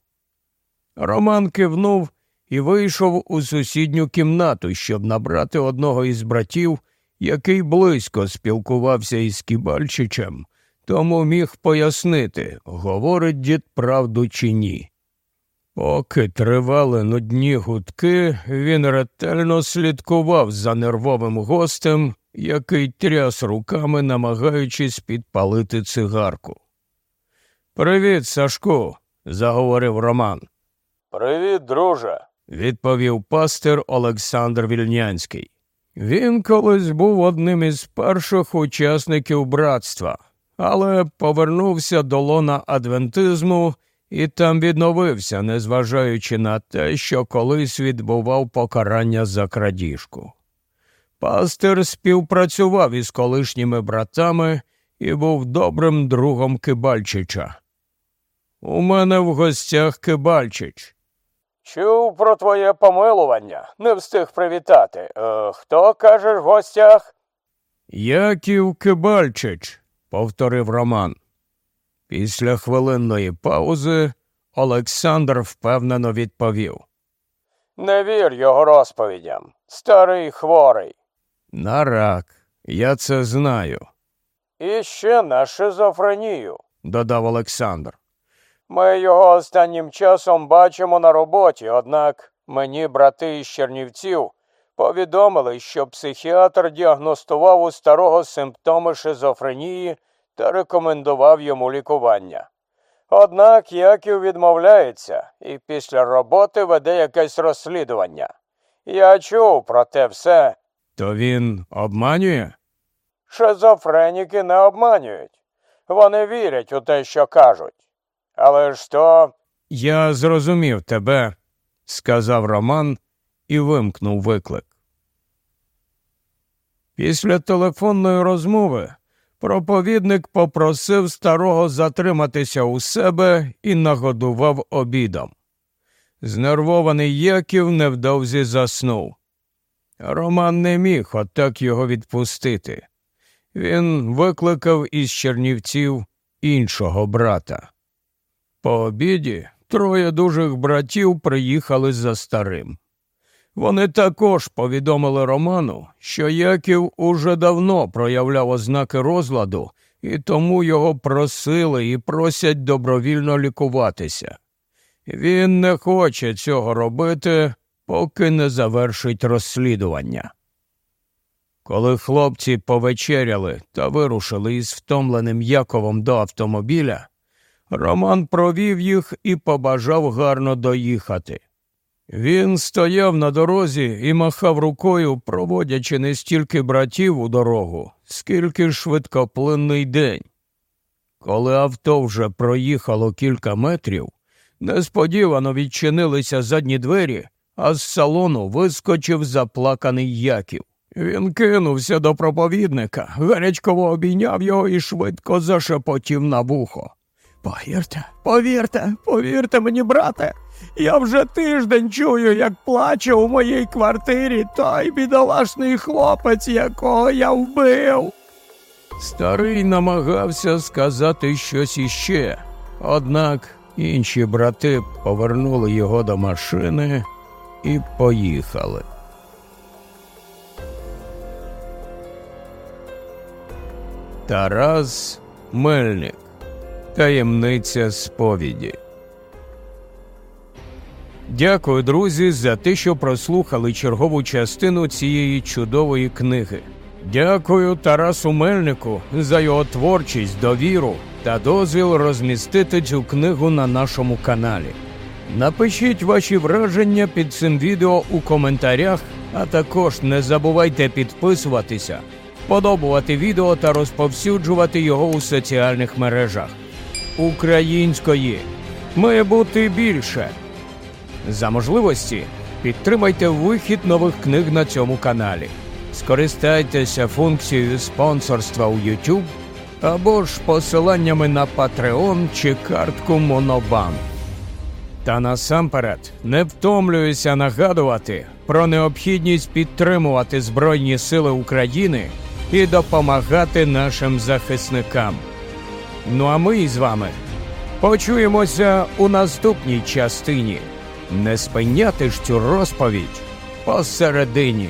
Роман кивнув і вийшов у сусідню кімнату, щоб набрати одного із братів, який близько спілкувався із Кібальчичем, тому міг пояснити, говорить дід правду чи ні. Поки тривали нудні гудки, він ретельно слідкував за нервовим гостем, який тряс руками, намагаючись підпалити цигарку. Привіт, Сашку, заговорив Роман. Привіт, друже, відповів пастир Олександр Вільнянський. Він колись був одним із перших учасників братства, але повернувся до лона адвентизму і там відновився, незважаючи на те, що колись відбував покарання за крадіжку. Пастир співпрацював із колишніми братами і був добрим другом Кибальчича. У мене в гостях Кибальчич. Чув про твоє помилування, не встиг привітати. Е, хто кажеш в гостях? Яків Кибальчич, повторив Роман. Після хвилинної паузи Олександр впевнено відповів. Не вір його розповідям. Старий хворий. На рак, я це знаю, І ще на шизофренію. додав Олександр. Ми його останнім часом бачимо на роботі, однак мені брати із Чернівців повідомили, що психіатр діагностував у старого симптоми шизофренії та рекомендував йому лікування. Однак Яків відмовляється і після роботи веде якесь розслідування. Я чув про те все. То він обманює? Шизофреніки не обманюють. Вони вірять у те, що кажуть. Але то Я зрозумів тебе, сказав Роман і вимкнув виклик. Після телефонної розмови проповідник попросив старого затриматися у себе і нагодував обідом. Знервований Яків невдовзі заснув. Роман не міг отак його відпустити. Він викликав із Чернівців іншого брата. По обіді троє дужих братів приїхали за старим. Вони також повідомили Роману, що Яків уже давно проявляв ознаки розладу, і тому його просили і просять добровільно лікуватися. Він не хоче цього робити, поки не завершить розслідування. Коли хлопці повечеряли та вирушили із втомленим Яковом до автомобіля, Роман провів їх і побажав гарно доїхати. Він стояв на дорозі і махав рукою, проводячи не стільки братів у дорогу, скільки швидкоплинний день. Коли авто вже проїхало кілька метрів, несподівано відчинилися задні двері, а з салону вискочив заплаканий Яків. Він кинувся до проповідника, гарячково обійняв його і швидко зашепотів на вухо. Повірте, повірте, повірте мені, брате, я вже тиждень чую, як плаче у моїй квартирі той бідолашний хлопець, якого я вбив. Старий намагався сказати щось іще, однак інші брати повернули його до машини і поїхали. Тарас Мельник Таємниця сповіді. Дякую, друзі, за те, що прослухали чергову частину цієї чудової книги. Дякую Тарасу Мельнику за його творчість, довіру та дозвіл розмістити цю книгу на нашому каналі. Напишіть ваші враження під цим відео у коментарях, а також не забувайте підписуватися, подобувати відео та розповсюджувати його у соціальних мережах. Української має бути більше. За можливості підтримайте вихід нових книг на цьому каналі. Скористайтеся функцією спонсорства у YouTube або ж посиланнями на Patreon чи картку Monobank. Та насамперед не втомлююся нагадувати про необхідність підтримувати Збройні Сили України і допомагати нашим захисникам. Ну а ми з вами почуємося у наступній частині. Не спиняти ж цю розповідь посередині.